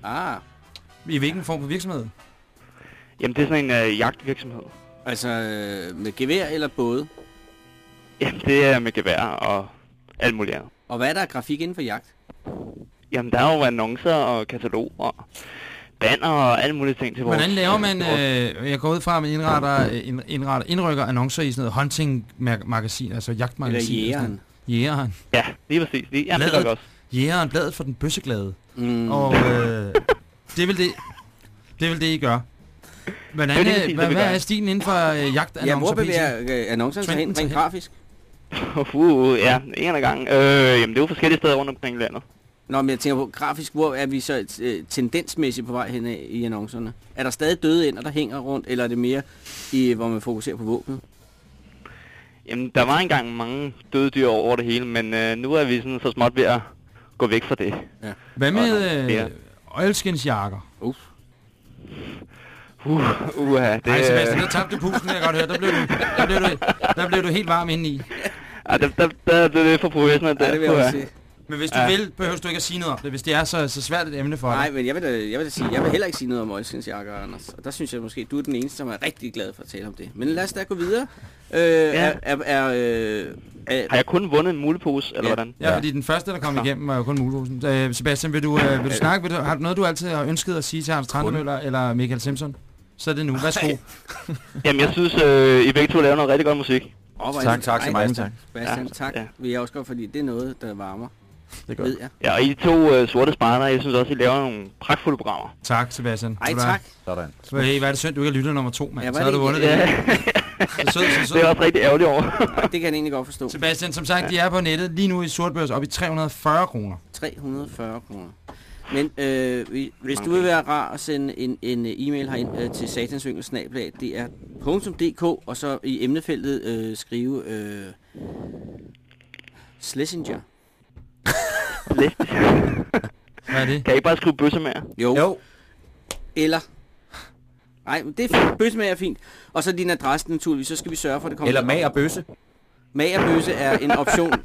Ah, I hvilken form for virksomhed? Jamen, det er sådan en øh, jagtvirksomhed. altså øh, med gevær eller både? Jamen, det er med gevær og alt muligt andet. Og hvad er der af grafik inden for jagt? Jamen, der er jo annoncer og kataloger og banner og alle mulige ting til vores... Hvordan laver man, øh, jeg går ud fra, at man indretter, øh, ind- indretter, indrykker annoncer i sådan noget hunting-magasin, altså Eller jagtmagasin. jægeren? Jægeren. Ja, lige præcis. Lige, jamen, det er Bladet. nok også. Jægeren, bladet for den bøsseglade. Mm. Og øh, det er vel det... Det er vel det, I gør. Hvordan, Det er øh, hvad, det, hvad gør. er stilen inden for øh, jagtannoncer? Ja, hvor bevæger øh, annoncerne sig hen rent grafisk? Uh, ja, en af gangen. Øh, jamen, det er jo forskellige steder rundt omkring i landet. Nå, men jeg tænker på grafisk, hvor er vi så øh, tendensmæssigt på vej hen i annoncerne? Er der stadig døde ender, der hænger rundt, eller er det mere, i, hvor man fokuserer på våbnet? Jamen, der var engang mange døde dyr over det hele, men øh, nu er vi sådan så småt ved at gå væk fra det. Hvad med Ja. øh, oilskinsjakker? Uh. Uh, uha, det, Nej, Sebastian, der tabte du pusten, jeg godt høre. Der blev, du, der, blev du, der blev du helt varm indeni. Ja, der, der, der, er lidt for professionelt. Ja, det vil jeg også sige. Men hvis du Ja. vil, behøver du ikke at sige noget om det, hvis det er så, så svært et emne for Nej, dig. men jeg vil, da, jeg vil da sige, jeg vil heller ikke sige noget om Oilskinsjakker, Anders. Og der synes jeg måske, du er den eneste, som er rigtig glad for at tale om det. Men lad os da gå videre. Øh, er, er, er, øh, er, Har jeg kun vundet en mulepose, eller Ja. hvordan? Ja, fordi den første, der kom igennem, var jo kun muleposen. Øh, Sebastian, vil du, øh, vil du snakke? Vil du, har du noget, du altid har ønsket at sige til Hans Trandemøller eller Michael Simpson? Så er det nu. Værsgo. Jamen, jeg synes, øh, I begge to laver noget rigtig godt musik. oh, Tak, tak, Ej, mange tak. Bastian, Ja, tak. ja. Vil jeg også godt, fordi det er noget, der varmer. Det. Ved jeg. Ja, og I to øh, sorte spejdere, jeg synes også, I laver nogle pragtfulde programmer. Tak, Sebastian. Ej, tak. Sådan. hvad? Hey, hvad er det synd, du ikke er lytter nummer to, mand. Ja, så har det du vundet ikke- det. Ja, Så sød, så det er også rigtig ærgerlig over. Ej, det kan jeg egentlig godt forstå. Sebastian, som sagt, de er på nettet lige nu i sortbørs op i 340 kroner. 340 kroner. Men øh, vi- hvis du vil være rar at sende en, en øh, e-mail herind øh, til satansvinkelsnablag, det er .dk, og så i emnefeltet øh, skrive øh, Schlesinger. Læs. Hvad er det? kan I ikke bare skrive bøsse med jer? Jo. Jo. Eller... Nej, men det er fint. Bøssemag er fint. Og så din adresse naturligvis, så skal vi sørge for, at det kommer... Eller mag og bøsse. Mag og bøsse er en option.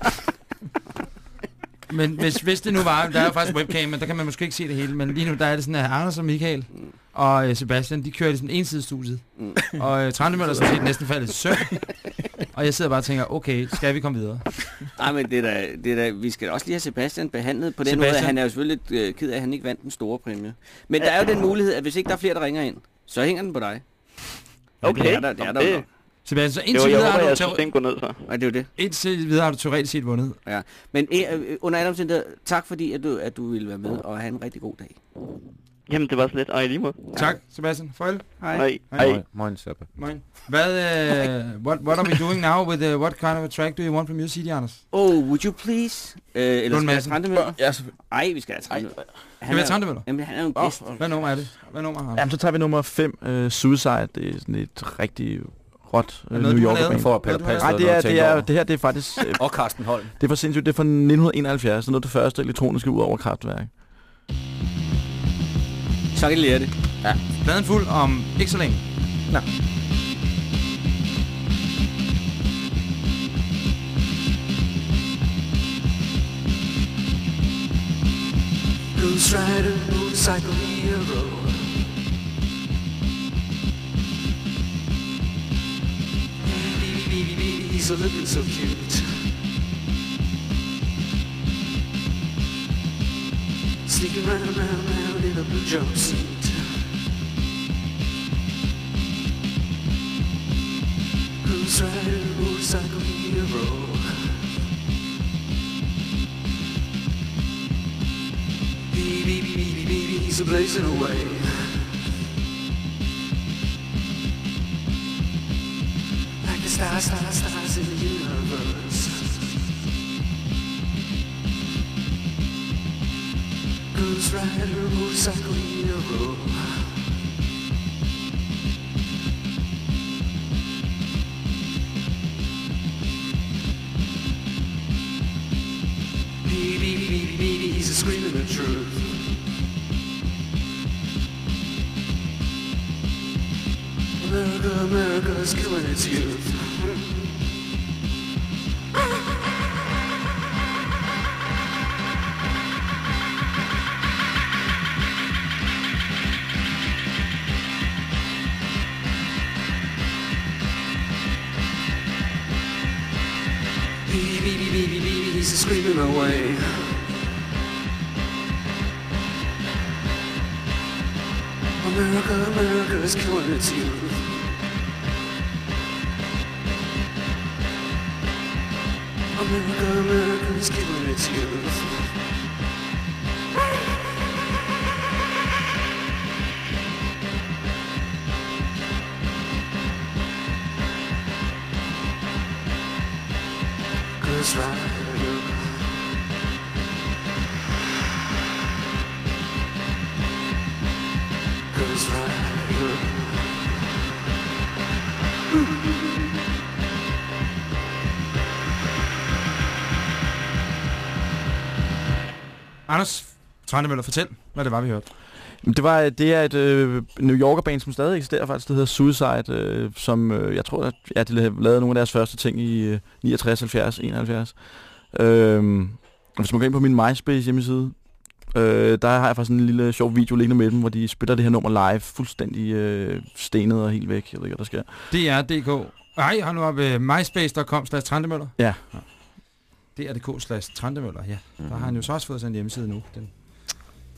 Men hvis, hvis det nu var, der er jo faktisk webcam, men der kan man måske ikke se det hele, men lige nu der er det sådan, at Anders og Michael og øh, Sebastian, de kører i sådan en ensidestudiet. Mm. Og øh, Trandemøller er sådan set næsten faldet i søvn. Og jeg sidder bare og tænker, okay, skal vi komme videre? Nej, men det er da, det er da, vi skal da også lige have Sebastian behandlet på den Sebastian. måde, at han er jo selvfølgelig lidt øh, ked af, at han ikke vandt den store præmie. Men der er jo den mulighed, at hvis ikke der er flere, der ringer ind, så hænger den på dig. Okay, det er der, det er der jo nok. Sebastian, så indtil jeg videre, håber, har du, går ned så. Og det er jo det. indtil videre har du teoretisk set vundet. Ja. Men øh, under alle omstændigheder, tak fordi, at du, at du ville være med, og have en rigtig god dag. Jamen, det var så lidt. Og i lige måde. Tak, Sebastian. Farvel. Hej. Hej. Hej. Moin, Seppe. Moin. Hvad, uh, what, what are we doing now with uh, what kind of a track do you want from your CD, Anders? Oh, would you please? Øh, eller Lund skal jeg Madsen. have Trandemøller? Ja, selvfølgelig. Ej, vi skal have Trandemøller. Skal vi have Trandemøller? Jamen, han er jo en gæst. Hvad nummer er det? Hvad nummer har du? Jamen, så tager vi nummer 5, uh, Suicide. Det er sådan et rigtig råt uh, noget, New Yorker band. For passe Nej, det er, det, er, det her det er faktisk... øh, Og Carsten Holm. det er for sindssygt. Det er fra 1971. Det er noget af det første elektroniske ud over kraftværk. I lære det. Pladen fuld om ikke så længe. Ghost Rider, motorcycle hero. Baby, baby, baby, he's a looking so cute. Sneaking round, round, round in a blue jumpsuit. Ghost Rider, motorcycle hero. Baby, baby, baby, baby, he's a blazing away. Like the stars, stars, Ghost Rider, motorcycle hero. Baby, baby, baby, baby, he's a screaming the truth. America, America is killing its youth. Away. Anders Trandemøller, fortæl, hvad det var, vi hørte. Det, var, det er et øh, New Yorker band, som stadig eksisterer faktisk. Det hedder Suicide, øh, som øh, jeg tror, at ja, de lavede nogle af deres første ting i øh, 69, 70, 71. Øh, hvis man går ind på min MySpace hjemmeside, øh, der har jeg faktisk en lille sjov video liggende med dem, hvor de spiller det her nummer live, fuldstændig øh, stenet og helt væk. Jeg ved ikke, hvad der sker. DR.dk. Ej, har nu op ved myspace.com slash Trandemøller. Ja. DR.dk slash Trandemøller, ja. Der har han jo så også fået sådan en hjemmeside nu. Den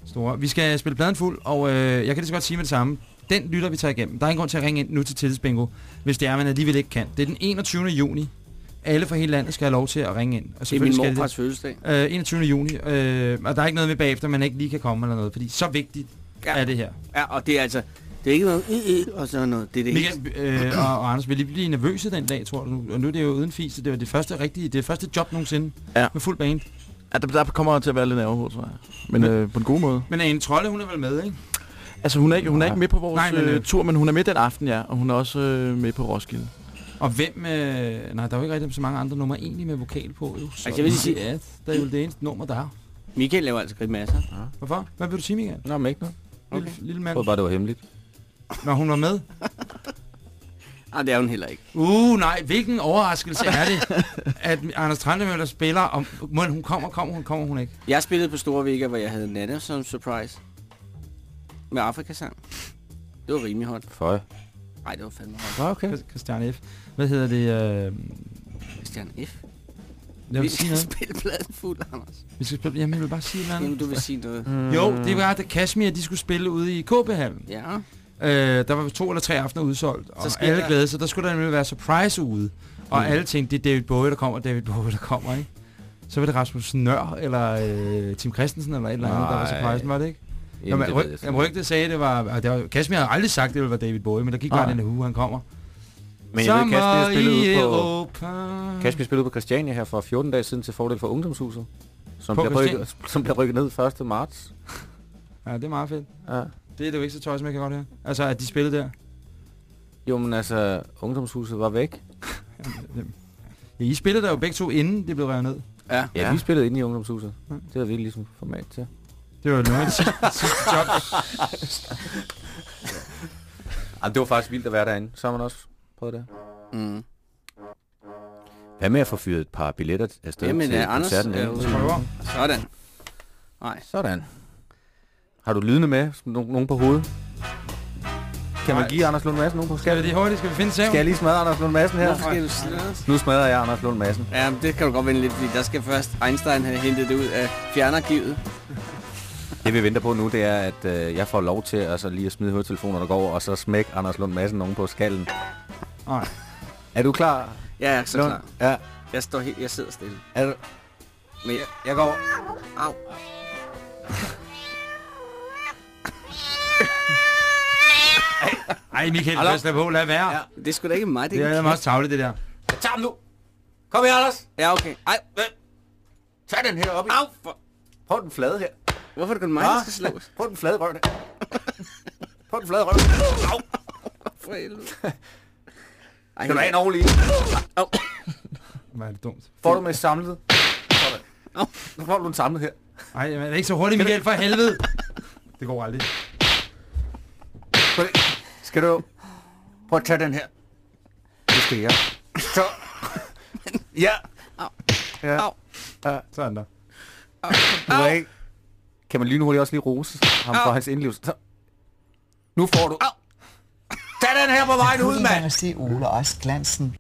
store. Vi skal spille pladen fuld, og øh, jeg kan lige så godt sige med det samme. Den lytter vi tager igennem. Der er ingen grund til at ringe ind nu til Tillidsbingo, hvis det er, man alligevel ikke kan. Det er den 21. juni. Alle fra hele landet skal have lov til at ringe ind. Og Det er min morfars fødselsdag. Øh, 21. juni. Øh, og der er ikke noget med bagefter, man ikke lige kan komme eller noget. Fordi så vigtigt Ja. er det her. Ja, og det er altså... Det er ikke noget... Øh, øh, og sådan noget. Det er det hele. Michael øh, og, og Anders, vil I blive nervøse den dag, tror du? nu? Og nu er det jo uden fis, det var det første rigtige, det første job nogensinde Ja. med fuld band. Ja, der, der kommer til at være lidt nerve på, tror jeg. Men øh, på en god måde. Men Ane Trolle, hun er vel med, ikke? Altså, hun er ikke, hun er ikke med på vores Nej, Nej, men, øh, øh, tur, men hun er med den aften, ja. Og hun er også øh, med på Roskilde. Og hvem... Øh, nej, der er jo ikke rigtig så mange andre numre egentlig med vokal på. Jo. Så Altså, jeg vil sige- Ja, der er jo det eneste nummer, der er. Michael laver altså grimasser. Hvorfor? Hvad vil du sige, Michael? Nå, men ikke noget. Lille, Okay. lille Jeg mand. troede bare, det var hemmeligt. Når hun var med. Ah, det er hun heller ikke. Uh, nej, hvilken overraskelse er det, at Anders Trandemøller spiller, om må hun kommer, kommer hun, kommer hun ikke. Jeg spillede på Store Vega, hvor jeg havde Nana som surprise. Med Afrikasang. Det var rimelig hot. Føj. Nej, det var fandme hot. Okay. Christian F. Hvad hedder det? Øh, Christian F. jeg Vi skal noget. spille pladen fuld, Anders. Vi skal spille, jamen, jeg vil bare sige noget. Jamen, du vil sige noget. Mm. Jo, det var, da Kashmir de skulle spille ude i KB-hallen. Ja. Øh, der var to eller tre aftener udsolgt, og Så alle der- glædede sig. Der skulle der nemlig være surprise ude. Og Mm. alle tænkte, det er David Bowie, der kommer, David Bowie, der kommer, ikke? Så var det Rasmus Nør, eller øh, Tim Christensen, eller et eller andet, der var Nej. surprisen, var det ikke? Jamen, Jamen, ryg, jamen, rygtet sagde, det var... og Det var Kashmir havde aldrig sagt, det ville være David Bowie, men der gik bare den uge, han kommer. Men jeg ved, Kasper spillede i ude på. Kasper spillede ude på Christiania her for 14 dage siden til fordel for Ungdomshuset. Som, På bliver rykket, som bliver rykket ned 1. marts. Ja, det er meget fedt. Ja. Det er det jo ikke så tøj, som jeg kan godt høre. Altså, at de spillede der. Jo, men altså, Ungdomshuset var væk. Ja, I spillede der jo begge to, inden det blev revet ned. Ja. Ja, Ja. vi spillede inde i Ungdomshuset. Ja. Det havde vi ligesom format til. Det var jo nogle af sidste, jobs. Jamen, det var faktisk vildt at være derinde. Så har man også prøvet det. Mm. Hvad med at få fyret et par billetter afsted Jamen, til uh, Anders koncerten? er derinde? jo... Prøver. Sådan. Nej. Sådan. Har du lydende med? Nogen på hovedet? Kan man give Anders Lund Madsen nogen på Skal vi hurtigt? Skal vi finde saven? Skal jeg lige smadre Anders Lund Madsen her? Skal? Nu smadrer jeg Anders Lund Madsen. Ja, men det kan du godt vende lidt, fordi der skal først Einstein have hentet det ud af fjernergivet. Det vi venter på nu, det er, at øh, jeg får lov til altså, lige at smide hovedtelefoner, der går over, og så smæk Anders Lund Madsen nogen på skallen. Nej. Er du klar? Ja, jeg er så Lund? klar. Ja. Jeg står helt, jeg sidder stille. Er du? Men jeg, Jeg går. au. Ej, Michael, Hallo? lad os lade på. Lad være. Ja. Det er sgu da ikke mig, det Det er er en også tavligt, det der. Jeg tager ham nu. Kom her, Anders. Ja, okay. Ej, Tag den her op i. au! For... Prøv den flade her. Hvorfor er det kun mig, der skal slås? Prøv den flade røv der. Prøv den flade røv. Au. For helvede. Ej, Skal du have en ordentlig? Au. Hvad er det dumt? Får du med samlet? Sådan. Au. Nu får du en samlet her. Ej, men er det ikke så hurtigt, Michael, for helvede. Det går aldrig. Prøv. Skal du... Prøv at tage den her. Det skal jeg. Så. Ja. Au. Ja. Au. Sådan der. Du er ikke... Kan man lynhurtigt også lige rose ham for Au. hans indlevelse? Så. Nu får du... Tag den her på vejen ud, mand! gang at se Ole, og også glansen.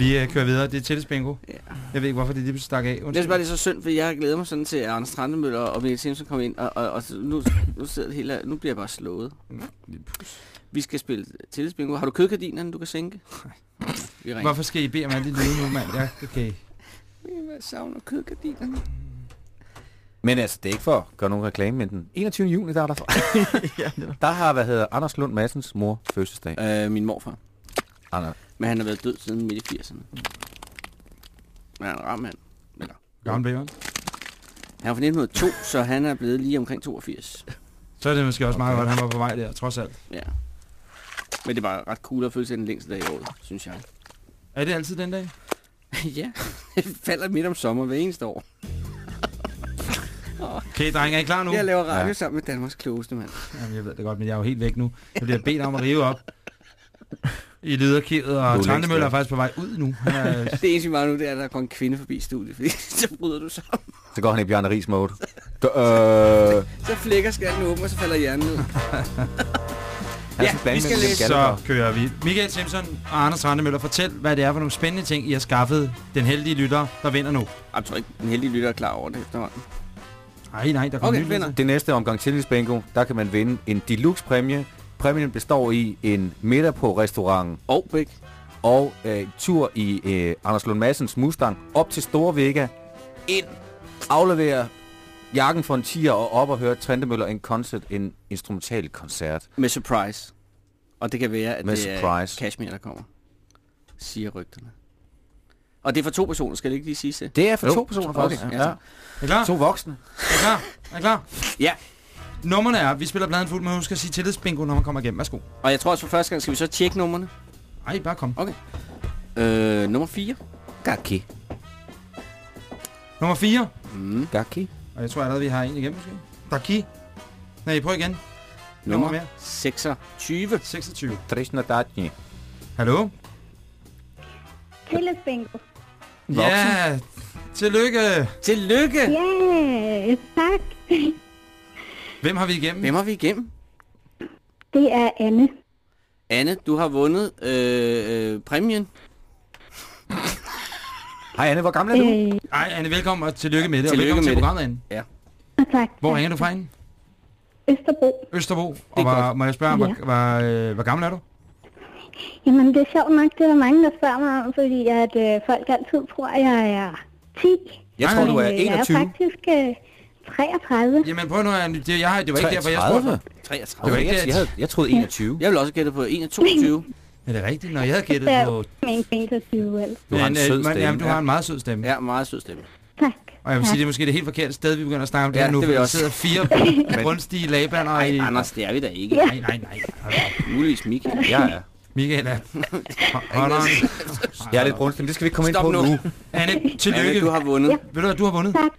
Vi øh, kører videre. Det er Tillis Bingo. Ja. Jeg ved ikke, hvorfor det lige stak af. Det er Undskyld. bare det er så synd, fordi jeg har glædet mig sådan til, at Anders Trandemøller og Michael Simpson kom ind, og, og, og nu, nu, sidder det hele, nu bliver jeg bare slået. Vi skal spille tillidsbingo. Har du kødgardinerne, du kan sænke? Vi ringer. Hvorfor skal I bede om alle de lyde nu, mand? Ja, okay. Jeg savner kødgardinerne. Men altså, det er ikke for at gøre nogen reklame, men den 21. juni, der er der for. der har, hvad hedder, Anders Lund Madsens mor fødselsdag. Øh, min morfar. Anders. Men han har været død siden midt i 80'erne. Men han er en ram mand. Eller, Gammel blev han. han er fra 1902, så han er blevet lige omkring 82. Så er det måske også meget godt, at han var på vej der, trods alt. Ja. Men det var ret cool at føle sig den længste dag i året, synes jeg. Er det altid den dag? ja, det falder midt om sommer hver eneste år. Okay, drenge, er I klar nu? Jeg laver radio ja. sammen med Danmarks klogeste mand. Jamen, jeg ved det godt, men jeg er jo helt væk nu. Jeg bliver bedt om at rive op i lyderkivet, og Trandemøller er faktisk på vej ud nu. Han er, Det eneste, vi mangler nu, det er, at der går en kvinde forbi studiet, fordi så bryder du sammen. Så går han i Bjarne Ries mode. Da, øh, Så flækker skallen åben, og så falder hjernen ud. Ja, vi skal læse- så kører vi. Michael Simpson og Anders Trandemøller, fortæl, hvad det er for nogle spændende ting, I har skaffet den heldige lytter, der vinder nu. Jeg tror ikke, den heldige lytter er klar over det efterhånden. Nej, nej, der kommer Okay, nyt vinder. Det næste omgang Chili's Bingo, der kan man vinde en deluxe præmie. Præmien består i en middag på restaurant Bæk. og øh, tur i øh, Anders Lund Madsens Mustang op til Store Vega. Ind, aflevere jakken for en tiger og op og høre Trendemøller en koncert, en instrumental koncert. Med surprise. Og det kan være, at Med det er surprise. Cashmere, der kommer. Siger rygterne. Og det er for to personer, skal det ikke lige sige det? Det er for Jo. to personer Okay, faktisk. ja. Ja. Er klar? To voksne. Er klar? Er klar? Ja. Nummerne er, vi spiller pladen fuld, men husk at sige tillidsbingo, når man kommer igennem. Værsgo. Og jeg tror også for første gang, skal vi så tjekke numrene. Ej, bare kom. Okay. Øh, nummer 4. Gaki. Nummer 4. Mm. Gaki. Og jeg tror allerede, vi har en igennem måske. Daki. Nej, prøv igen. Nummer Nummer mere. 26. 26. Trishna Dajni. Hallo? Tillidsbingo. Ja, tillykke. Tillykke! Ja, tak. Hvem har vi igennem? Hvem har vi igennem? Det er Anne. Anne, du har vundet øh, øh, præmien. Hej Anne, hvor gammel er du? Øh, Ej, Anne, velkommen og tillykke med det. og Tillykke velkommen med til det. programmet, Anne. og tak. Hvor ringer du fra hende? Østerbro. Østerbro. Og er var, godt. må jeg spørge, Ja. hvor, hvor, øh, hvor gammel er du? Jamen, det er sjovt nok, det er der mange, der spørger mig om, fordi at øh, folk altid tror, at jeg er 10. Jeg tror, du er Men, øh, 21. Jeg er faktisk øh, 33. Jamen prøv nu, Anne. Det, jeg, det var ikke derfor, jeg spurgte. 33? 33. Det var ikke jeg, det, jeg, havde, jeg troede 21. Jeg vil også gætte på 21. Er det rigtigt? Når jeg havde gættet Ja. på... Min 21, vel. Du har en Men, sød øh, men, stemme. Jamen, du har en meget sød stemme. Ja, meget sød stemme. Tak. Og jeg vil sige, det er måske det helt forkerte sted, vi begynder at snakke om det Ja, her nu, det for vil jeg der også. sidder fire brunstige lagbander i... Anders, det er vi da ikke. Ja. Nej, nej, nej. Muligvis Michael. Ja, ja. Michael er... Hold on. Jeg er lidt brunstig, men det skal vi ikke komme ind Stop på nu. nu. Anne, tillykke. Anne, du har vundet. Ja. Ved du hvad, du har vundet? Tak.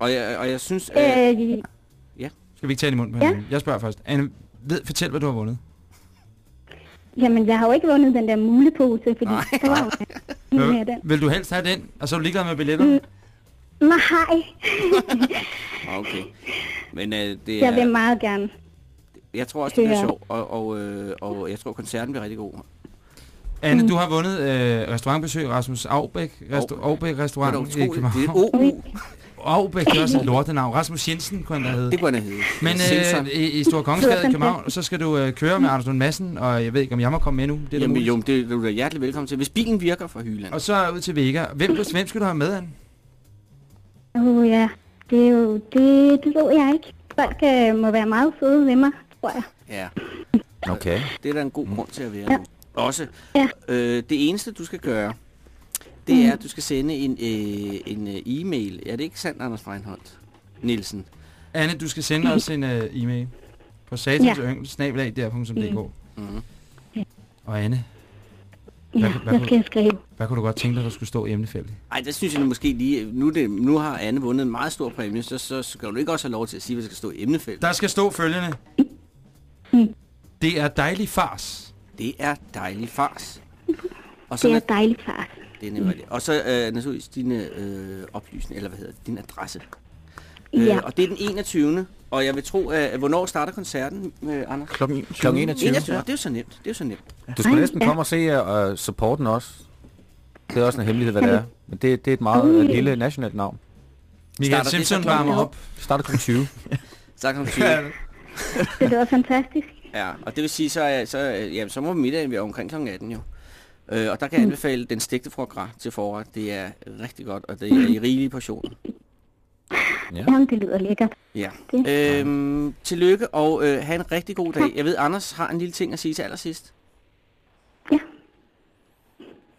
Og jeg, og jeg synes... Øh, Øh, Skal vi ikke tale i munden på Ja. Jeg spørger først. Anne, ved, fortæl, hvad du har vundet. jamen, jeg har jo ikke vundet den der mulepose, fordi Nej. der var jo med den. vil du helst have den, og så er du ligeglad med billetterne? Nej, okay. Men øh, det jeg vil er... meget gerne. Jeg tror også, det bliver Ja. sjovt. Og, og, øh, og jeg tror, koncerten bliver rigtig god. Anne, du har vundet øh, restaurantbesøg Rasmus Aubæk, resta Aubæk er Restaurant i utroligt. Det er København. OU. Det er også et lortenavn. Rasmus Jensen kunne han da hedde. Det kunne han hedde. Men øh, i, i Stor Kongensgade i København, så skal du øh, køre med Anders Lund Madsen, og jeg ved ikke, om jeg må komme med nu. Det er da Jamen, jo, det er du da hjertelig velkommen til. Hvis bilen virker fra Hyland. Og så ud til Vega. Hvem, hvem skal du have med, Anne? Åh oh, ja, det er jo, det, det ved jeg ikke. Folk øh, må være meget søde ved mig, tror jeg. Ja, Okay. det er der en god grund til at være Ja. nu. Også. Ja. Øh, det eneste, du skal gøre, det er, at du skal sende en, øh, en øh, e-mail. Er det ikke sandt, Anders Feinholt? Nielsen. Anne, du skal sende os en uh, e-mail på satansyngel.dk. Mm. Og Anne, Ja, Hvad- hvad hvad skal jeg skrive? hvad kunne du godt tænke dig, der skulle stå i emnefeltet? Ej, det synes jeg nu måske lige... Nu, det, nu har Anne vundet en meget stor præmie, så, så skal du ikke også have lov til at sige, hvad der skal stå i emnefeltet. Der skal stå følgende. Det er dejlig fars. Det er dejlig fars. Og så Det er er dejligt, far. Det er nemlig det. Og så øh, naturligvis dine øh, oplysninger, eller hvad hedder det, din adresse. Øh, Ja. og det er den 21. Og jeg vil tro, at hvornår starter koncerten, øh, Anders? Klokken 21. Klokken 21. 21. Ja. Det er jo så nemt. Det er jo så nemt. Du skulle Ej, næsten ja. komme og se uh, supporten også. Det er også en hemmelighed, hvad det er. Men det, det er et meget uh, lille nationalt navn. Michael Starter Simpson varmer op? op. Starter kl. 20. Så kan man sige. Det lyder fantastisk. Ja, og det vil sige, så, så, øh, jamen, så må middagen være omkring kl. 18 jo. Øh, og der kan jeg anbefale den stegte foie gras til forret. Det er rigtig godt, og det er i rigelige portioner. Ja. Jamen, det lyder lækkert. Ja. Det. Øhm, tillykke, og øh, have en rigtig god dag. Jeg ved, Anders har en lille ting at sige til allersidst.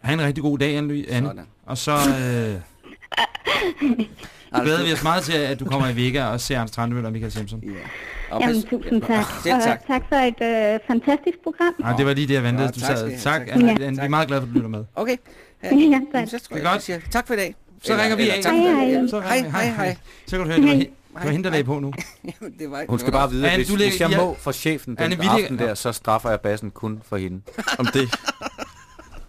Ha' en rigtig god dag. Anne. Sådan. Og så... Øh, Så glæder vi os meget til, at du kommer i Vega og ser Anders Trandemøller og Michael Simpson. Ja. Og Jamen, tusind tak. Selv tak. Og tak for et øh, fantastisk program. Nej, det var lige det, jeg ventede. Nå, Du tak have, Tak, tak. Ja. Vi er meget glade for, at du lytter med. Okay. Ja, Jamen, tak. så tror Det er jeg siger tak for i dag. Så ringer vi af. tak Hej, hej. Så Hej, ringer vi. hej, hej. Så kan du høre, det var, det var hende, der lagde på nu. Jamen, det var, Hun skal bare vide, at hvis, hvis jeg ja. må for chefen den Anne, vi aften der, så straffer jeg bassen kun for hende. Om det.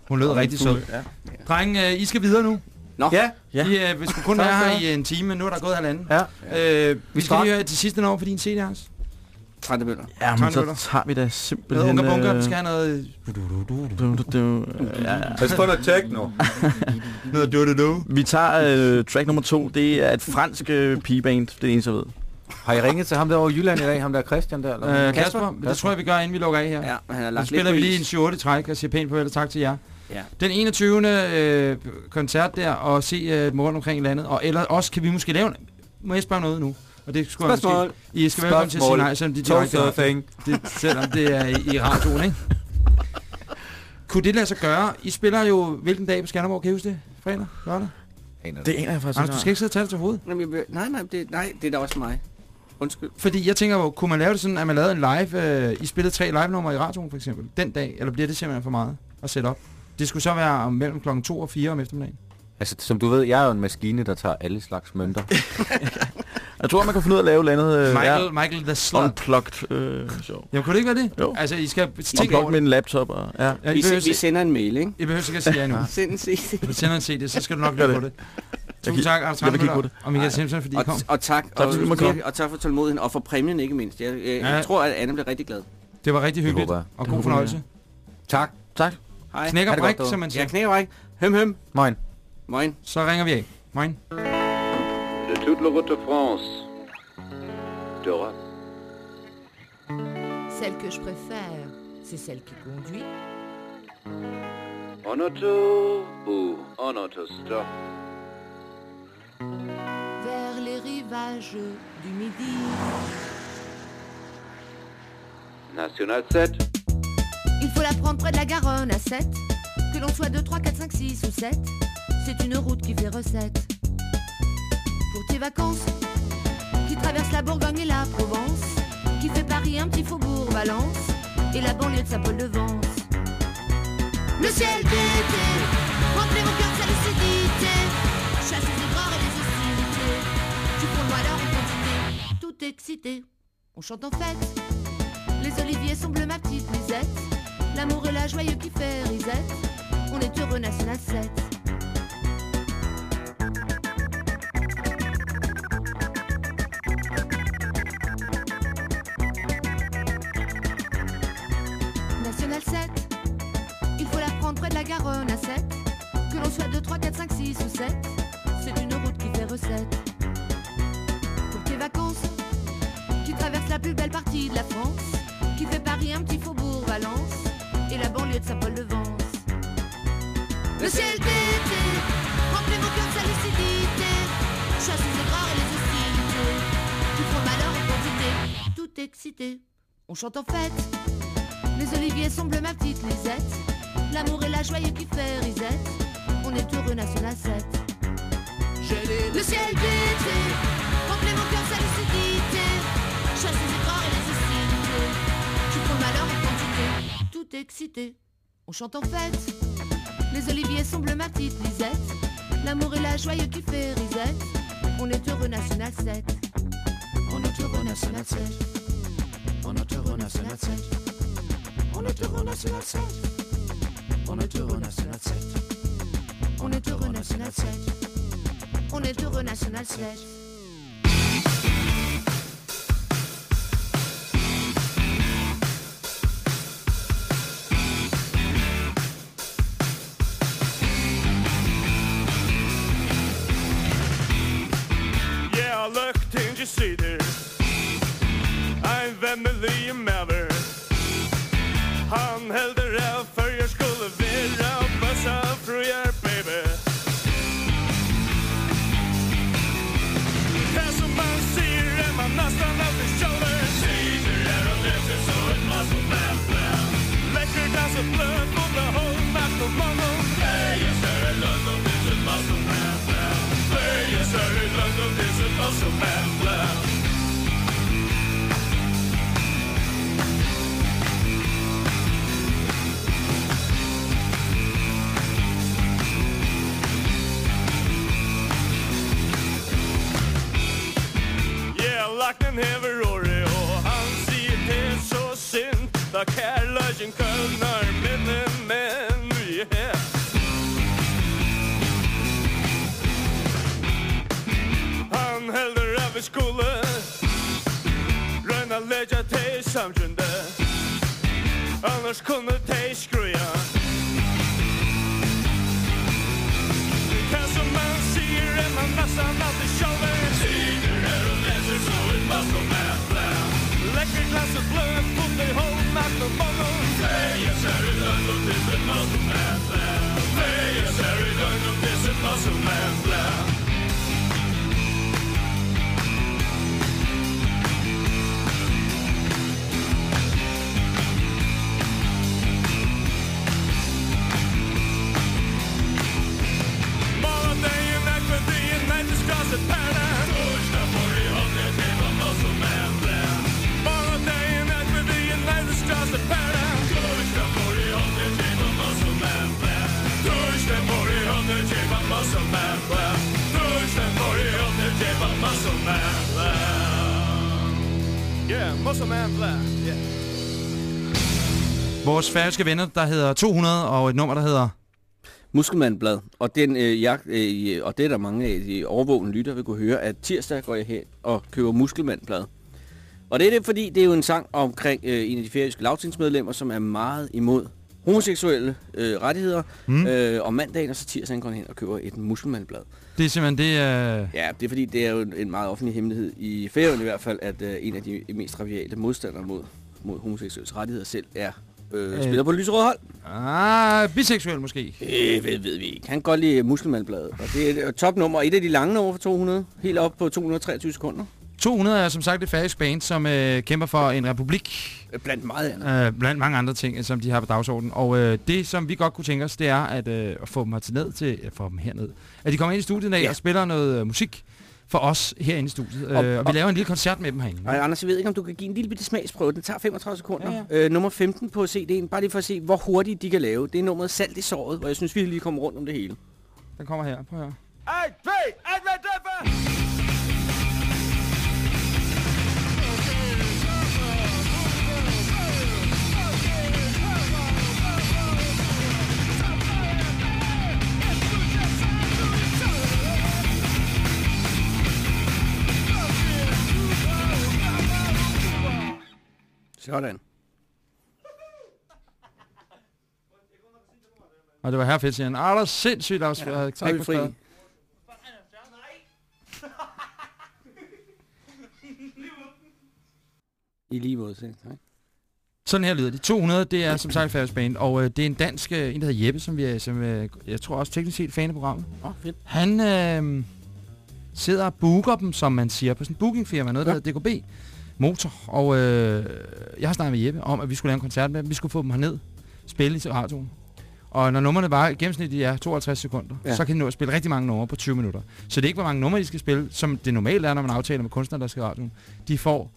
Hun lød rigtig sød. Ja. Dreng, øh, I skal videre nu. Nå, Ja, Ja. I øh, vi skulle kun være her i en time, men nu er der gået halvanden. ja. Øh, vi skal lige høre til sidste nummer for din CD, Hans. Trente Møller. Ja, men så tager vi da Noget simpelthen... unge bunker, øh, vi skal have noget... os få noget techno. Noget du du du. Vi tager øh, track nummer to. Det er et fransk øh, pigeband. Det er det eneste, jeg ved. Har I ringet til ham der over Jylland i dag? Ham der Christian der? Eller? Øh, hvad? Kasper, det Kasper. tror jeg, vi gør, inden vi lukker af her. Ja, han har Nu lagt spiller lidt vi på lige en is. 7 træk og siger pænt farvel og tak til jer. Ja. Den 21. Øh, koncert der, og se øh, rundt omkring i landet. Og eller også kan vi måske lave... en- Må jeg spørge noget nu? Og det skulle jeg Spørgsmål. måske... I skal velkommen til at sige nej, selvom, de direkte, det, selvom det er i, i radioen, ikke? Kunne det lade sig gøre? I spiller jo hvilken dag på Skanderborg, kan I huske det? Fredag? Lørdag? Aner Det aner jeg faktisk Anders, du skal ikke sidde og tage det til hovedet. Jamen, jeg vil- Nej, nej, det, nej, det er da også mig. Undskyld. Fordi jeg tænker, hvor, kunne man lave det sådan, at man lavede en live... Øh, I spillede tre live-nummer i radioen, for eksempel, den dag? Eller bliver det simpelthen for meget at sætte op? Det skulle så være om mellem klokken 2 og 4 om eftermiddagen. Altså, som du ved, jeg er jo en maskine, der tager alle slags mønter. Jeg tror, man kan finde ud af at lave et eller andet... Øh, Michael, ja, Michael the Slut. unplugged øh, show. Jamen, kunne det ikke være det? Jo. Altså, I skal tænke over med det. en laptop og... Ja. Ja, I Vi, behøver, vi sender en mail, ikke? I behøver ikke at sige ja nu. Send en CD. Du sender en CD, så skal du nok lytte på det. Tusind tak, Anders Trandmøller og Michael Simpson, fordi I Og, kom. og tak, Tak, og, og, og tak for tålmodigheden, og for præmien ikke mindst. Jeg, jeg, Ja. jeg tror, at Anne bliver rigtig glad. Det var rigtig hyggeligt, og god fornøjelse. tak. Tak. Hej. Knæk og Ha' det bræk, som man siger. Jeg knækker ikke. Høm, høm. Moin. Moin. Så ringer vi af. Moin. De toute la route de France, d'Europe. Celle que je préfère, c'est celle qui conduit. En auto ou en autostop. vers les rivages du Midi. National 7, Il faut la prendre près de la Garonne à 7. Que l'on soit 2, 3, 4, 5, 6 ou 7. C'est une route qui fait recette. Pour tes vacances, qui traverse la Bourgogne et la Provence. Qui fait Paris un petit faubourg Valence. Et la banlieue de Saint-Paul-de-Vence. Le ciel d'été, remplit mon cœur de sa lucidité. Chasse les aigreurs et les hostilités. Tu prends malheur en quantité. Tout excité, on chante en fête. Les oliviers sont bleus, ma petite Lisette. L'amour et la joyeux qui fait risette. On est heureux, National 7. National 7. Il faut la prendre près de la Garonne à 7. Que l'on soit 2, 3, 4, 5, 6 ou 7. C'est une route qui fait recette. Pour tes vacances, qui traverse la plus belle partie de la France, qui fait Paris un petit faubourg Valence, et la banlieue de Saint-Paul-de-Vence. Le ciel d'été remplit mon cœur de sa lucidité, chasse les aigreurs et les hostilités, qui font malheur en quantité, tout excité. On chante en fête, les oliviers bleus, ma petite Lisette, l'amour et la joyeux qui fait risette, on est heureux, National 7. Le ciel d'été remplit mon cœur sa lucidité, chasse les aigreurs et les hostilités, tu prends le malheur quantité, tout excité. On chante en fête, les oliviers sont bleus, ma petite Lisette, l'amour et la joyeux qui fait risette, on est heureux, National 7. On est heureux, National 7. On est heureux, National 7. On est heureux, National 7. On est heureux, National 7. On est heureux, National 7. On est heureux, National 7. looked in your city. I'm Emily Melver. Han hällde det för jag skulle vilja bössa för er baby. Det som man ser är man nästan över shoulder. Säger är och läser så ett muscle bam bam. Läcker dansa blöd och behåll makt och mono. Hey, yes sir, i London it's a muscle bam bam. Hey, yes sir, i London tandlaknen häver året Og han sier det er så synd da kärlöken kölnar minnen menn nu är här Han häller över skolan Röna lägga till samtjunde Annars kunde till skruja Lekker glass og blød Fot i hold, makt og bonom Feie ser i løgn og this er muscle man plan. Feie ser i løgn og this er muscle man plan. Morgondagen er kvartien, nei, det skal se perle Torsdag muscle man Black. Yeah, muscle man Black. yeah Vores færøske venner, der hedder 200, og et nummer, der hedder... Muskelmandblad. Og, den, øh, jagt, øh, og det er der mange af de overvågende lytter vil kunne høre, at tirsdag går jeg hen og køber Muskelmandblad. Og det er det, fordi det er jo en sang omkring øh, en af de færøske lavtingsmedlemmer, som er meget imod homoseksuelle øh, rettigheder. Mm. Øh, og mandagen og så tirsdagen går han hen og køber et Muskelmandblad. Det er simpelthen det... Øh... Ja, det er fordi, det er jo en meget offentlig hemmelighed i Færøerne i hvert fald, at øh, en af de mest rabiale modstandere mod, mod homoseksuelle rettigheder selv er øh, Øh. spiller på det lyserøde hold. Ah, biseksuel måske. Det ved, ved vi ikke. Han kan godt lide Muskelmandbladet, og det er et topnummer. Et af de lange numre for 200. Helt op på 223 sekunder. 200 er som sagt et færdisk band, som øh, kæmper for en republik. Blandt meget andet. Øh, blandt mange andre ting, øh, som de har på dagsordenen. Og øh, det, som vi godt kunne tænke os, det er at, øh, få dem her ned til, at få dem herned. At de kommer ind i studiet ja. og spiller noget øh, musik for os herinde i studiet. Og, øh, og, og vi laver en lille koncert med dem herinde. Og Anders, jeg ved ikke, om du kan give en lille bitte smagsprøve. Den tager 35 sekunder. Ja, ja. Øh, nummer 15 på CD'en. Bare lige for at se, hvor hurtigt de kan lave. Det er nummeret Salt i såret, og jeg synes, vi lige kommer rundt om det hele. Den kommer her. Prøv her. 1, 2, 1, 2, 3, 4! Sådan. Og det var her fedt, siger han. Ah, der er sindssygt, der var ja, Så er vi fri. I lige måde, ikke? Sådan her lyder de. 200, det er som sagt færøsk band, og øh, det er en dansk, øh, en der hedder Jeppe, som, vi er, som øh, jeg tror også teknisk set fan af programmet. Åh, oh, fedt. Han øh, sidder og booker dem, som man siger, på sådan en bookingfirma, noget der Ja. hedder DKB Motor. Og øh, jeg har snakket med Jeppe om, at vi skulle lave en koncert med dem. Vi skulle få dem herned, spille i radioen. Og når numrene bare i gennemsnit de er 52 sekunder, Ja. så kan de nå at spille rigtig mange numre på 20 minutter. Så det er ikke, hvor mange numre de skal spille, som det normalt er, når man aftaler med kunstnere, der skal i radioen. De får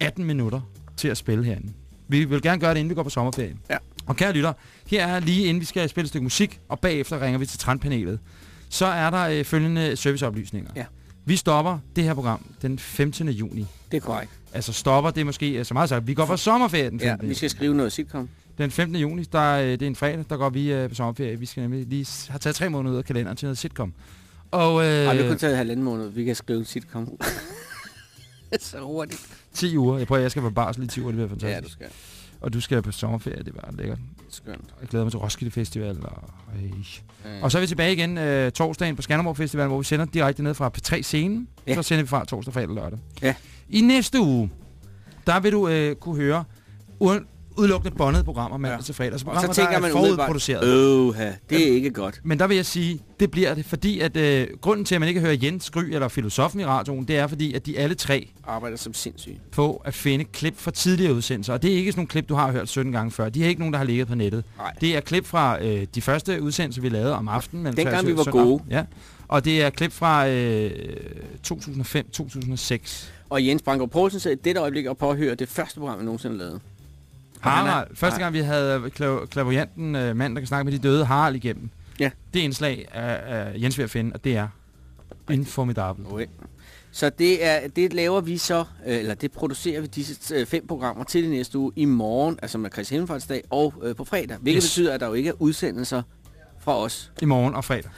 18 minutter til at spille herinde. Vi vil gerne gøre det, inden vi går på sommerferie. Ja. Og kære lytter, her er lige inden vi skal spille et stykke musik, og bagefter ringer vi til Trendpanelet. Så er der øh, følgende serviceoplysninger. Ja. Vi stopper det her program den 15. juni. Det er korrekt. Altså stopper, det er måske så meget sagt. Vi går på sommerferie den Ja, 15. vi skal skrive noget sitcom. Den 15. juni, der, øh, det er en fredag, der går vi øh, på sommerferie. Vi skal nemlig lige have taget tre måneder ud af kalenderen til noget sitcom. Og øh, Ej, det kun taget halvanden måned. Vi kan skrive en sitcom. så hurtigt. 10 uger. Jeg prøver, jeg skal på barsel i 10 uger, det bliver fantastisk. Ja, du skal. Og du skal på sommerferie, det var lækkert. Skønt. Jeg glæder mig til Roskilde Festival. Og, øh. Og så er vi tilbage igen øh, torsdagen på Skanderborg Festival, hvor vi sender direkte ned fra P3-scenen. Ja. Så sender vi fra torsdag, fredag og lørdag. Ja. I næste uge, der vil du øh, kunne høre udelukkende bondede programmer mandag Ja. til fredag. Altså Og programmer, så tænker der er man forudproduceret. Åh, det er ikke godt. Men der vil jeg sige, det bliver det, fordi at øh, grunden til, at man ikke hører Jens Gry eller Filosofen i radioen, det er fordi, at de alle tre Arbejder som sindssyg. på at finde klip fra tidligere udsendelser. Og det er ikke sådan nogle klip, du har hørt 17 gange før. De er ikke nogen, der har ligget på nettet. Nej. Det er klip fra øh, de første udsendelser, vi lavede om aftenen. Dengang torsdag vi var gode. Ja. Og det er klip fra øh, 2005-2006. Og Jens Branko Poulsen sidder i dette øjeblik og påhører det første program, vi nogensinde lavede. Han er- Harald, første gang vi havde klav- klaverjanten øh, mand, der kan snakke med de døde, Harald igennem. Ja. Det indslag er, er Jens ved at finde, og det er informidabelt. Okay. Så det, er, det laver vi så, øh, eller det producerer vi disse øh, fem programmer til i næste uge i morgen, altså med Kristi Himmelfartsdag, og øh, på fredag. Hvilket Yes. betyder, at der jo ikke er udsendelser fra os. I morgen og fredag.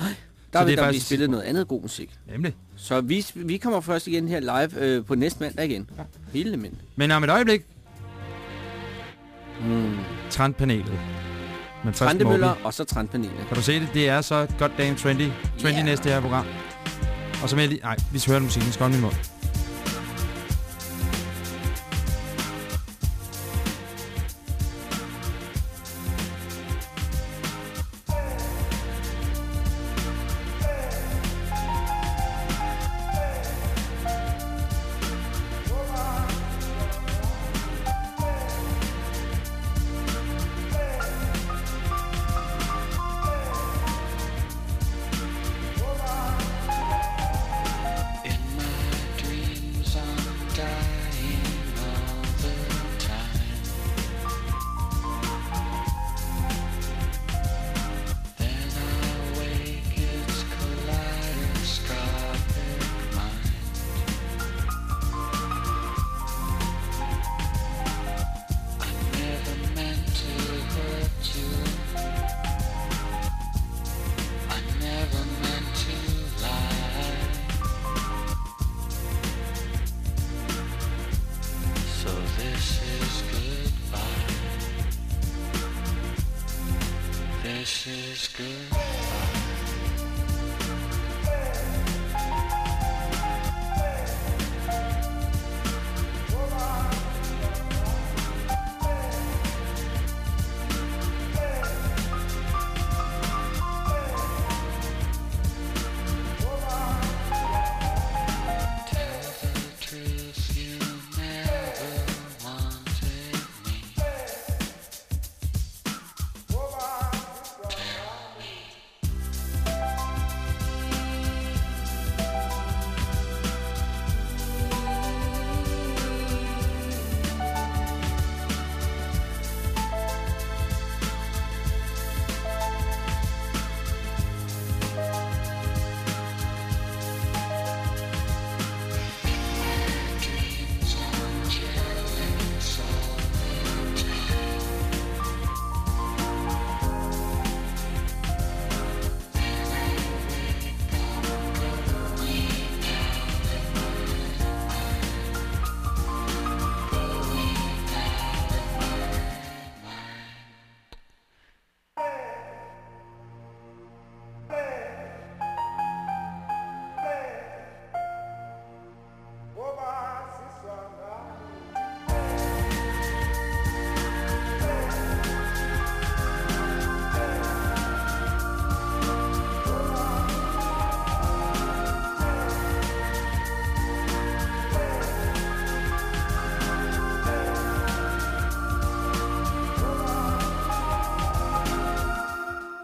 Der Så vil det er der blive spillet noget andet god musik. Nemlig. Så vi, vi kommer først igen her live øh, på næste mandag igen. Ja. Hele mind. Men om et øjeblik, Mm. Trendpanelet. Men først Trendemøller Morten. og så Trendpanelet. Kan du se det? Det er så goddamn trendy. Trendy Yeah. næste her program. Og så med lige... Nej, vi skal høre musikken. Holde min mund.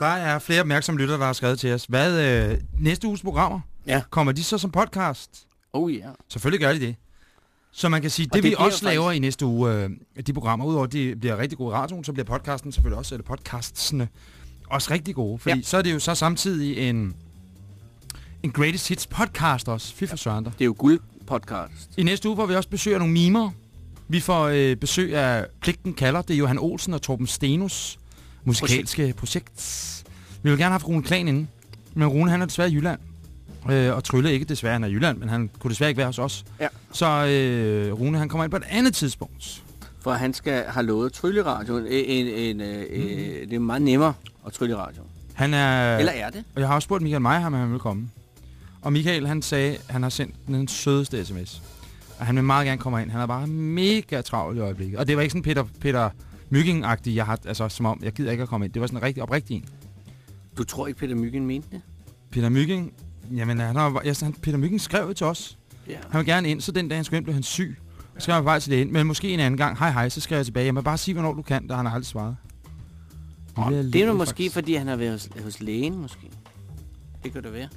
Der er flere opmærksomme lyttere, der har skrevet til os. Hvad øh, næste uges programmer? Ja. Kommer de så som podcast? Oh ja. Yeah. Selvfølgelig gør de det. Så man kan sige, det, det det vi også faktisk- laver i næste uge, øh, de programmer, udover at de bliver rigtig gode i radioen, så bliver podcasten selvfølgelig også, eller podcastsene, også rigtig gode. Fordi ja. så er det jo så samtidig en, en Greatest Hits podcast også. Fy for søren der. Det er jo guld podcast. I næste uge får vi også besøg af nogle mimer. Vi får øh, besøg af Pligten kalder. Det er Johan Olsen og Torben Stenus musikalske projekt. Vi vil gerne have haft Rune Klan inde. Men Rune han er desværre i Jylland. Øh, og Trylle ikke desværre, han er i Jylland, men han kunne desværre ikke være hos os. Ja. Så øh, Rune han kommer ind på et andet tidspunkt. For han skal have lovet trylleradio. En, en, en, øh, øh, det er meget nemmere at trylle radio. Han er... Eller er det? Og jeg har også spurgt Michael Meyer, om han vil komme. Og Michael, han sagde, han har sendt den sødeste sms. Og han vil meget gerne komme ind. Han er bare mega travlt i øjeblikket. Og det var ikke sådan Peter, Peter Mygging-agtig, jeg har, altså som om, jeg gider ikke at komme ind. Det var sådan en rigtig oprigtig en. Du tror ikke, Peter Myggen mente det? Peter Mygging, jamen han har, jeg, han, Peter Mygging skrev jo til os. Ja. Han vil gerne ind, så den dag han skulle ind, blev han syg. Så skrev han faktisk til lægen, men måske en anden gang. Hej hej, så skrev jeg tilbage. Jeg må bare sige, hvornår du kan, der har han aldrig svaret. Nå, det er lille, måske, faktisk. fordi han har været hos, hos lægen, måske. Det kan det være.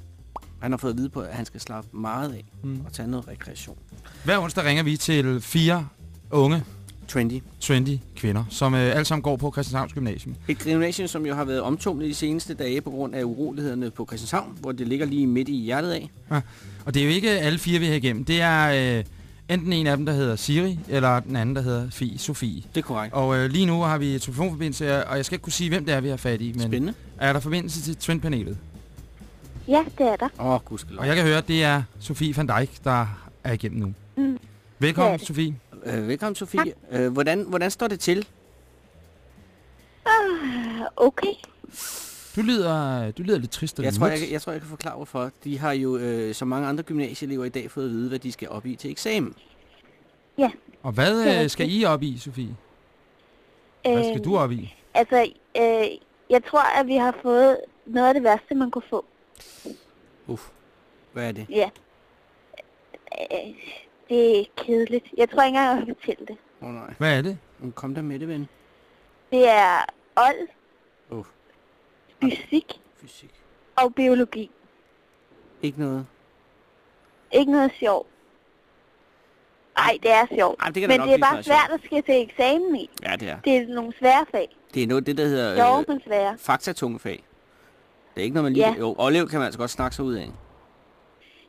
Han har fået at vide på, at han skal slappe meget af Mm. og tage noget rekreation. Hver onsdag ringer vi til fire unge Trendy. trendy kvinder, som øh, alle sammen går på Christianshavns Gymnasium. Et gymnasium, som jo har været omtumlet de seneste dage på grund af urolighederne på Christianshavn, hvor det ligger lige midt i hjertet af. Ja. Og det er jo ikke alle fire, vi har igennem. Det er øh, enten en af dem, der hedder Siri, eller den anden, der hedder Fie, Sofie. Det er korrekt. Og øh, lige nu har vi telefonforbindelse, og jeg skal ikke kunne sige, hvem det er, vi har fat i. Men Spændende. er der forbindelse til Trendpanelet? Ja, det er der. Åh, oh, gudskelov. Og jeg kan høre, at det er Sofie van Dijk, der er igennem nu. Mm. Velkommen. Sofie. Øh, velkommen, Sofie. Øh, hvordan, hvordan står det til? Ah, okay. Du lyder, du lyder lidt trist og Jeg tror, mut. jeg, jeg tror, jeg kan forklare, hvorfor. De har jo, øh, som mange andre gymnasieelever i dag, fået at vide, hvad de skal op i til eksamen. Ja. Og hvad øh, skal I op i, Sofie? Øh, Hvad skal du op i? Altså, øh, jeg tror, at vi har fået noget af det værste, man kunne få. Uff. Hvad er det? Ja. Øh, det er kedeligt. Jeg tror ikke engang, jeg kan fortælle det. Åh oh, nej. Hvad er det? Men Kom der med det, ven. Det er old, Uff. fysik Fysik. og biologi. Ikke noget. Ikke noget sjovt. Nej, det er sjovt. Ej, det kan da Men nok det er blive bare meget svært at skal til eksamen i. Ja, det er. Det er nogle svære fag. Det er noget, det der hedder Jo, øh, men svære. faktatunge fag. Det er ikke noget, man lige... Ja. Jo, overlev kan man altså godt snakke sig ud af.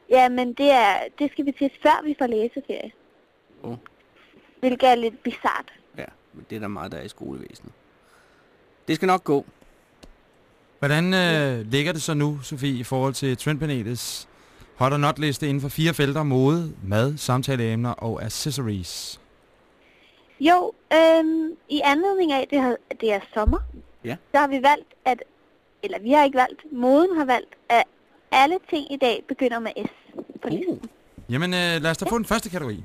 Ja, men det, er, det skal vi til, før vi får læseferie. Åh. Hvilket er lidt bizart. Ja, men det er der meget, der er i skolevæsenet. Det skal nok gå. Hvordan øh, ligger det så nu, Sofie, i forhold til Trendpanelets hot or not liste inden for fire felter mode, mad, samtaleemner og accessories? Jo, øhm, i anledning af, det, at det er sommer, Ja. så har vi valgt, at, eller vi har ikke valgt, moden har valgt, at alle ting i dag begynder med S på listen. Jamen, øh, lad os da få den første kategori.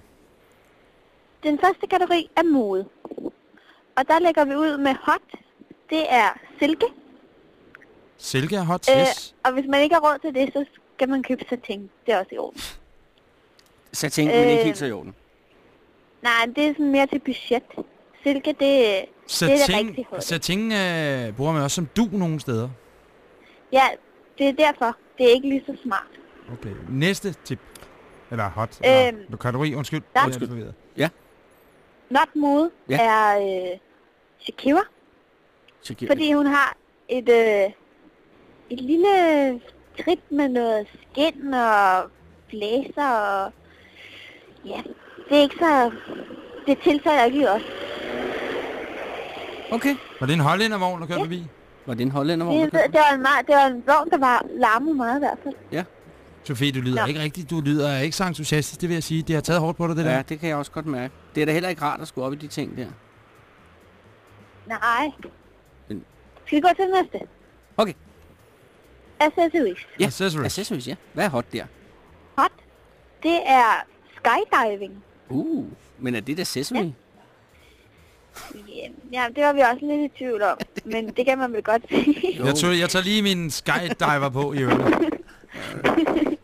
Den første kategori er mode. Og der lægger vi ud med hot. Det er silke. Silke er hot, Øh, yes. og hvis man ikke har råd til det, så skal man købe satin. Det er også i orden. Satin, men ikke Øh, helt så i orden. Nej, det er sådan mere til budget. Silke, det, det er det Satin, rigtig hot. satin øh, bruger man også som du nogle steder. Ja, det er derfor. Det er ikke lige så smart. Okay. Næste tip. Eller hot. Eller Øhm, kategori, undskyld. er lidt forvirret. Not mode Ja. er øh, Shakira, giver fordi hun har et, øh, et lille trip med noget skin og blæser og... Ja, det er ikke så... Det tiltaler ikke lige os. Okay. Var det en hollændervogn, der kørte forbi? Var det en hollændervogn, Det, det, det, var en meget, det var en vogn, der var larmede meget i hvert fald. Sofie, du lyder Nå. ikke rigtigt. Du lyder ikke så entusiastisk, det vil jeg sige. Det har taget hårdt på dig, det der. Ja, det kan jeg også godt mærke. Det er da heller ikke rart at skulle op i de ting der. Nej. Men- Skal vi gå til den næste? Okay. Accessories. Ja, Accessories. accessories, ja. Hvad er hot der? Hot. Det er skydiving. Uh, men er det et accessory? Ja. Ja, ja, det var vi også lidt i tvivl om. Men det kan man vel godt sige. Jeg, tog, jeg tager lige min skydiver på i øvrigt.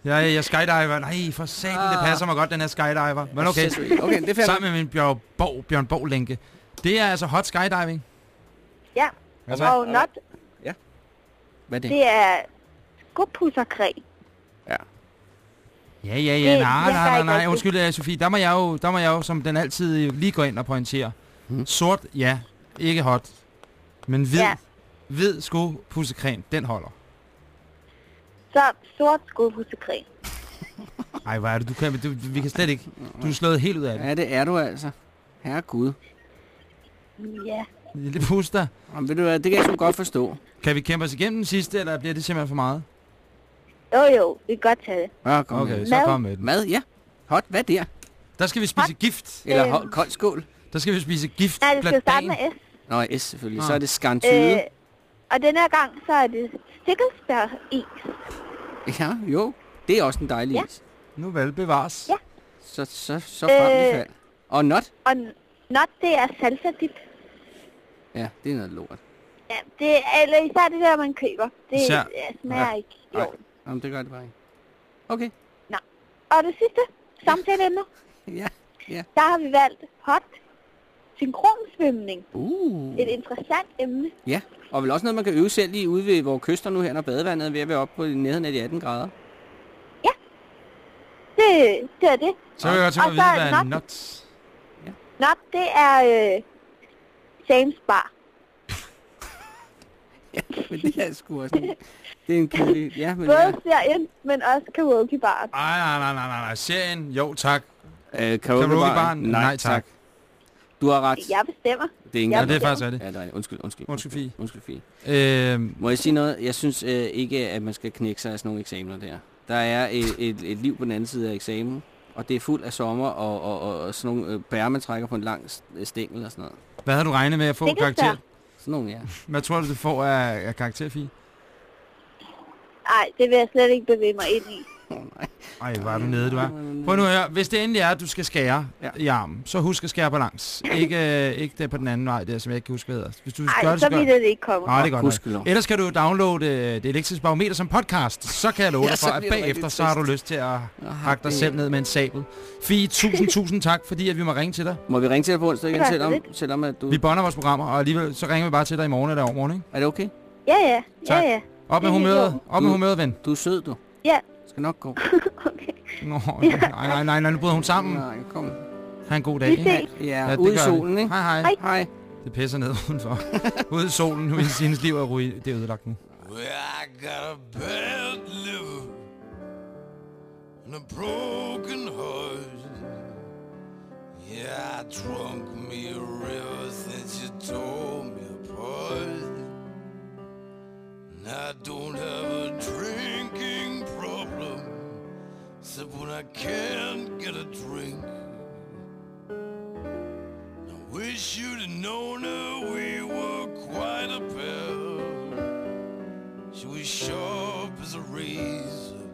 Jeg, jeg skydiver. Nej, for satan, det Ah. passer mig godt, den her skydiver. Men okay. Okay, det er sammen med min Bjørn Borg, Bjørn Borg lænke. Det er altså hot skydiving. Ja. Altså, Og not, Hvad er det? det er skopusserkræ. Ja, ja, ja, Det nej, nej, nej, nej, undskyld, Sofie, der må, jeg jo, der må jeg jo som den altid lige gå ind og pointere. Hmm. Sort, ja, ikke hot. Men hvid, Ja. hvid skopussekrem, den holder. Så sort skopusserkræ. Ej, hvad er det, du kan, du, vi kan slet ikke. Du er slået helt ud af det. Ja, det er du altså. Herre Gud. Ja. Lille puster. Jamen, ved du hvad, det kan jeg sgu godt forstå. Kan vi kæmpe os igennem den sidste, eller bliver det simpelthen for meget? Jo, jo. Vi kan godt tage det. Ja, kom Okay, med. så Mad. kom med den. Mad, ja. Hot, hvad der? Der skal vi spise gift. Eller Øhm. hold, kold skål. Der skal vi spise gift Nej, det skal starte med S. Nå, S selvfølgelig. Ah. Så er det skantyde. Øh, og den her gang, så er det stikkelsbær-is. Ja, jo. Det er også en dejlig Ja. is. Nu vel bevares. Ja. Så, så, så frem i Øh. fald. Og not? Og not, det er salsa-dip. Ja, det er noget lort. Ja, det er, eller især det der, man køber. Det Især- ja, smager Ja. ikke. Nej. Jo. Jamen, det gør det bare ikke. Okay. Og det sidste, samtaleemner, Ja, ja. der har vi valgt hot synkronsvømning. Uh. Et interessant emne. Ja, og vel også noget, man kan øve selv i ude ved vores kyster nu her, når badevandet er ved at være oppe på nærheden af de 18 grader. Det, det er det. Så vil jeg godt tænke mig at Og så vide, hvad er not- nuts? Nå, det er øh, James Bar. Men det er sgu også en, det er en kedelig... Ja, men Både ja. serien, men også karaoke bar. Ej, nej, nej, nej, nej, nej. Serien, jo tak. Øh, Karaokebaren, Nej, nej, tak. Du har ret. Jeg bestemmer. Det er ikke Ja, engang- det er faktisk rigtigt. Ja, det er rigtigt. Undskyld, undskyld. Undskyld, Fie. Undskyld, Fie. Øhm, Må jeg sige noget? Jeg synes øh, ikke, at man skal knække sig af sådan nogle eksamener der. Der er et, et, et liv på den anden side af eksamen, og det er fuld af sommer og, og, og, og sådan nogle øh, bærer, man trækker på en lang øh, stængel og sådan noget. hvad havde du regnet med at få karakter? være. Sådan nogle, ja. Hvad tror du, du får af, af karakter, Fie? Nej, det vil jeg slet ikke bevæge mig ind i. Ej, hvor er du nede, du er. Prøv nu at høre. Hvis det endelig er, at du skal skære ja. i armen, så husk at skære på langs. Ikke, øh, ikke det på den anden vej, der, som jeg ikke kan huske, hvad hedder. Hvis du Ej, gør det, så gør vil det ikke komme. Nej, det er godt Gudskelov. nok. Ellers kan du downloade øh, det elektriske barometer som podcast. Så kan jeg love Ja, dig så for, at bagefter, så har du lyst til at hakke dig selv ned med en sabel. Fie, tusind, tusind tak, fordi at vi må ringe til dig. Må vi ringe til dig på onsdag igen, selvom, selvom at du... Vi bonder vores programmer, og alligevel så ringer vi bare til dig i morgen eller overmorgen, ikke? Er det okay? Ja, ja. Tak. Ja, ja. Op med humøret. Op med humøret, ven. Du er sød, du. Ja. Skal nok gå. okay. Nå, nej, nej, nej, nej, nu bryder hun sammen. Nej, kom. Ha' en god dag, Vi ses. Ja, det ude i solen, ikke? Hej, hej. Hej. Det pisser ned udenfor. Ude i solen, nu i hendes liv er ruin. Det er ødelagt nu. Well, I got a bad liver and a broken heart. Yeah, I drunk me a river since you tore me apart. I don't have a drinking problem, except when I can't get a drink. I wish you'd have known her, we were quite a pair. She was sharp as a razor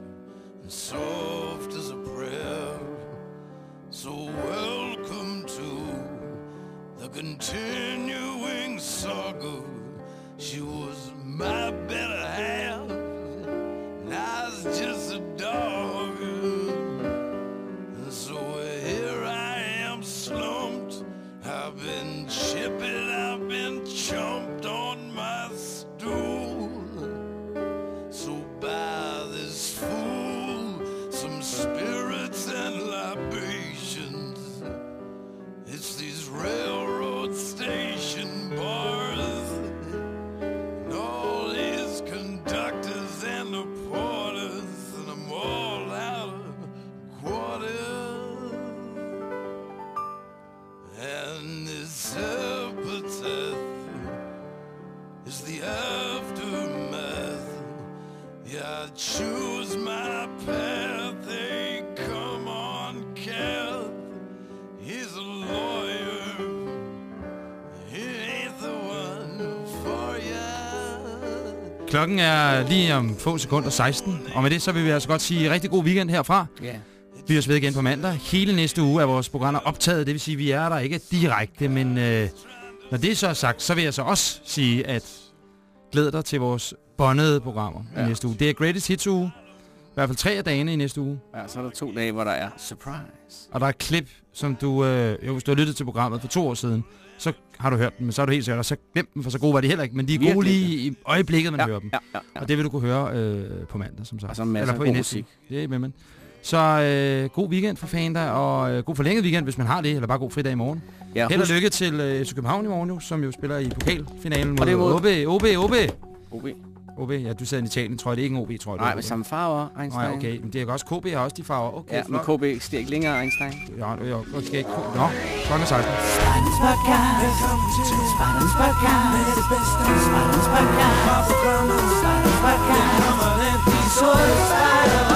and soft as a prayer. So welcome to the continuing saga. She was my better half, and I was just a dog. Klokken er lige om få sekunder 16, og med det så vil vi altså godt sige rigtig god weekend herfra. Ja. Vi høres ved igen på mandag. Hele næste uge er vores programmer optaget, det vil sige, at vi er der ikke direkte, men øh, når det så er sagt, så vil jeg så også sige, at glæd dig til vores bondede programmer ja. I næste uge. Det er Greatest Hits uge. I hvert fald tre af dagene i næste uge. Ja, så er der to dage, hvor der er surprise. Og der er et klip, som du... Øh, jo, hvis du har lyttet til programmet for to år siden, så har du hørt dem, men så er du helt sikkert, og så glem dem, for så gode var de heller ikke. Men de er Virkelig gode lige i øjeblikket, man Ja, hører dem. ja, ja, ja. Og det vil du kunne høre øh, på mandag, som sagt. Og så masser Eller på god musik. Det er med, man. Så øh, god weekend for Fanta, og øh, god forlænget weekend, hvis man har det, eller bare god fridag i morgen. Ja, Held og lykke til øh, FC København i morgen jo, som jo spiller i pokalfinalen mod- OB. OB, OB. OB. OB? Ja, du sidder i Italien, tror jeg. Det er ikke en OB-trøje. Nej, med samme farver, Einstein. Nej, okay. Men det er også KB har også de farver. Okay, ja, flot. men KB stiger ikke længere, Einstein. Ja, jo, jo. Skal ikke... Nå, klokken 16. Spartans podcast. Velkommen til Spartans podcast. Med det bedste. Spartans podcast. Spartans podcast. Spartans podcast. Spartans podcast.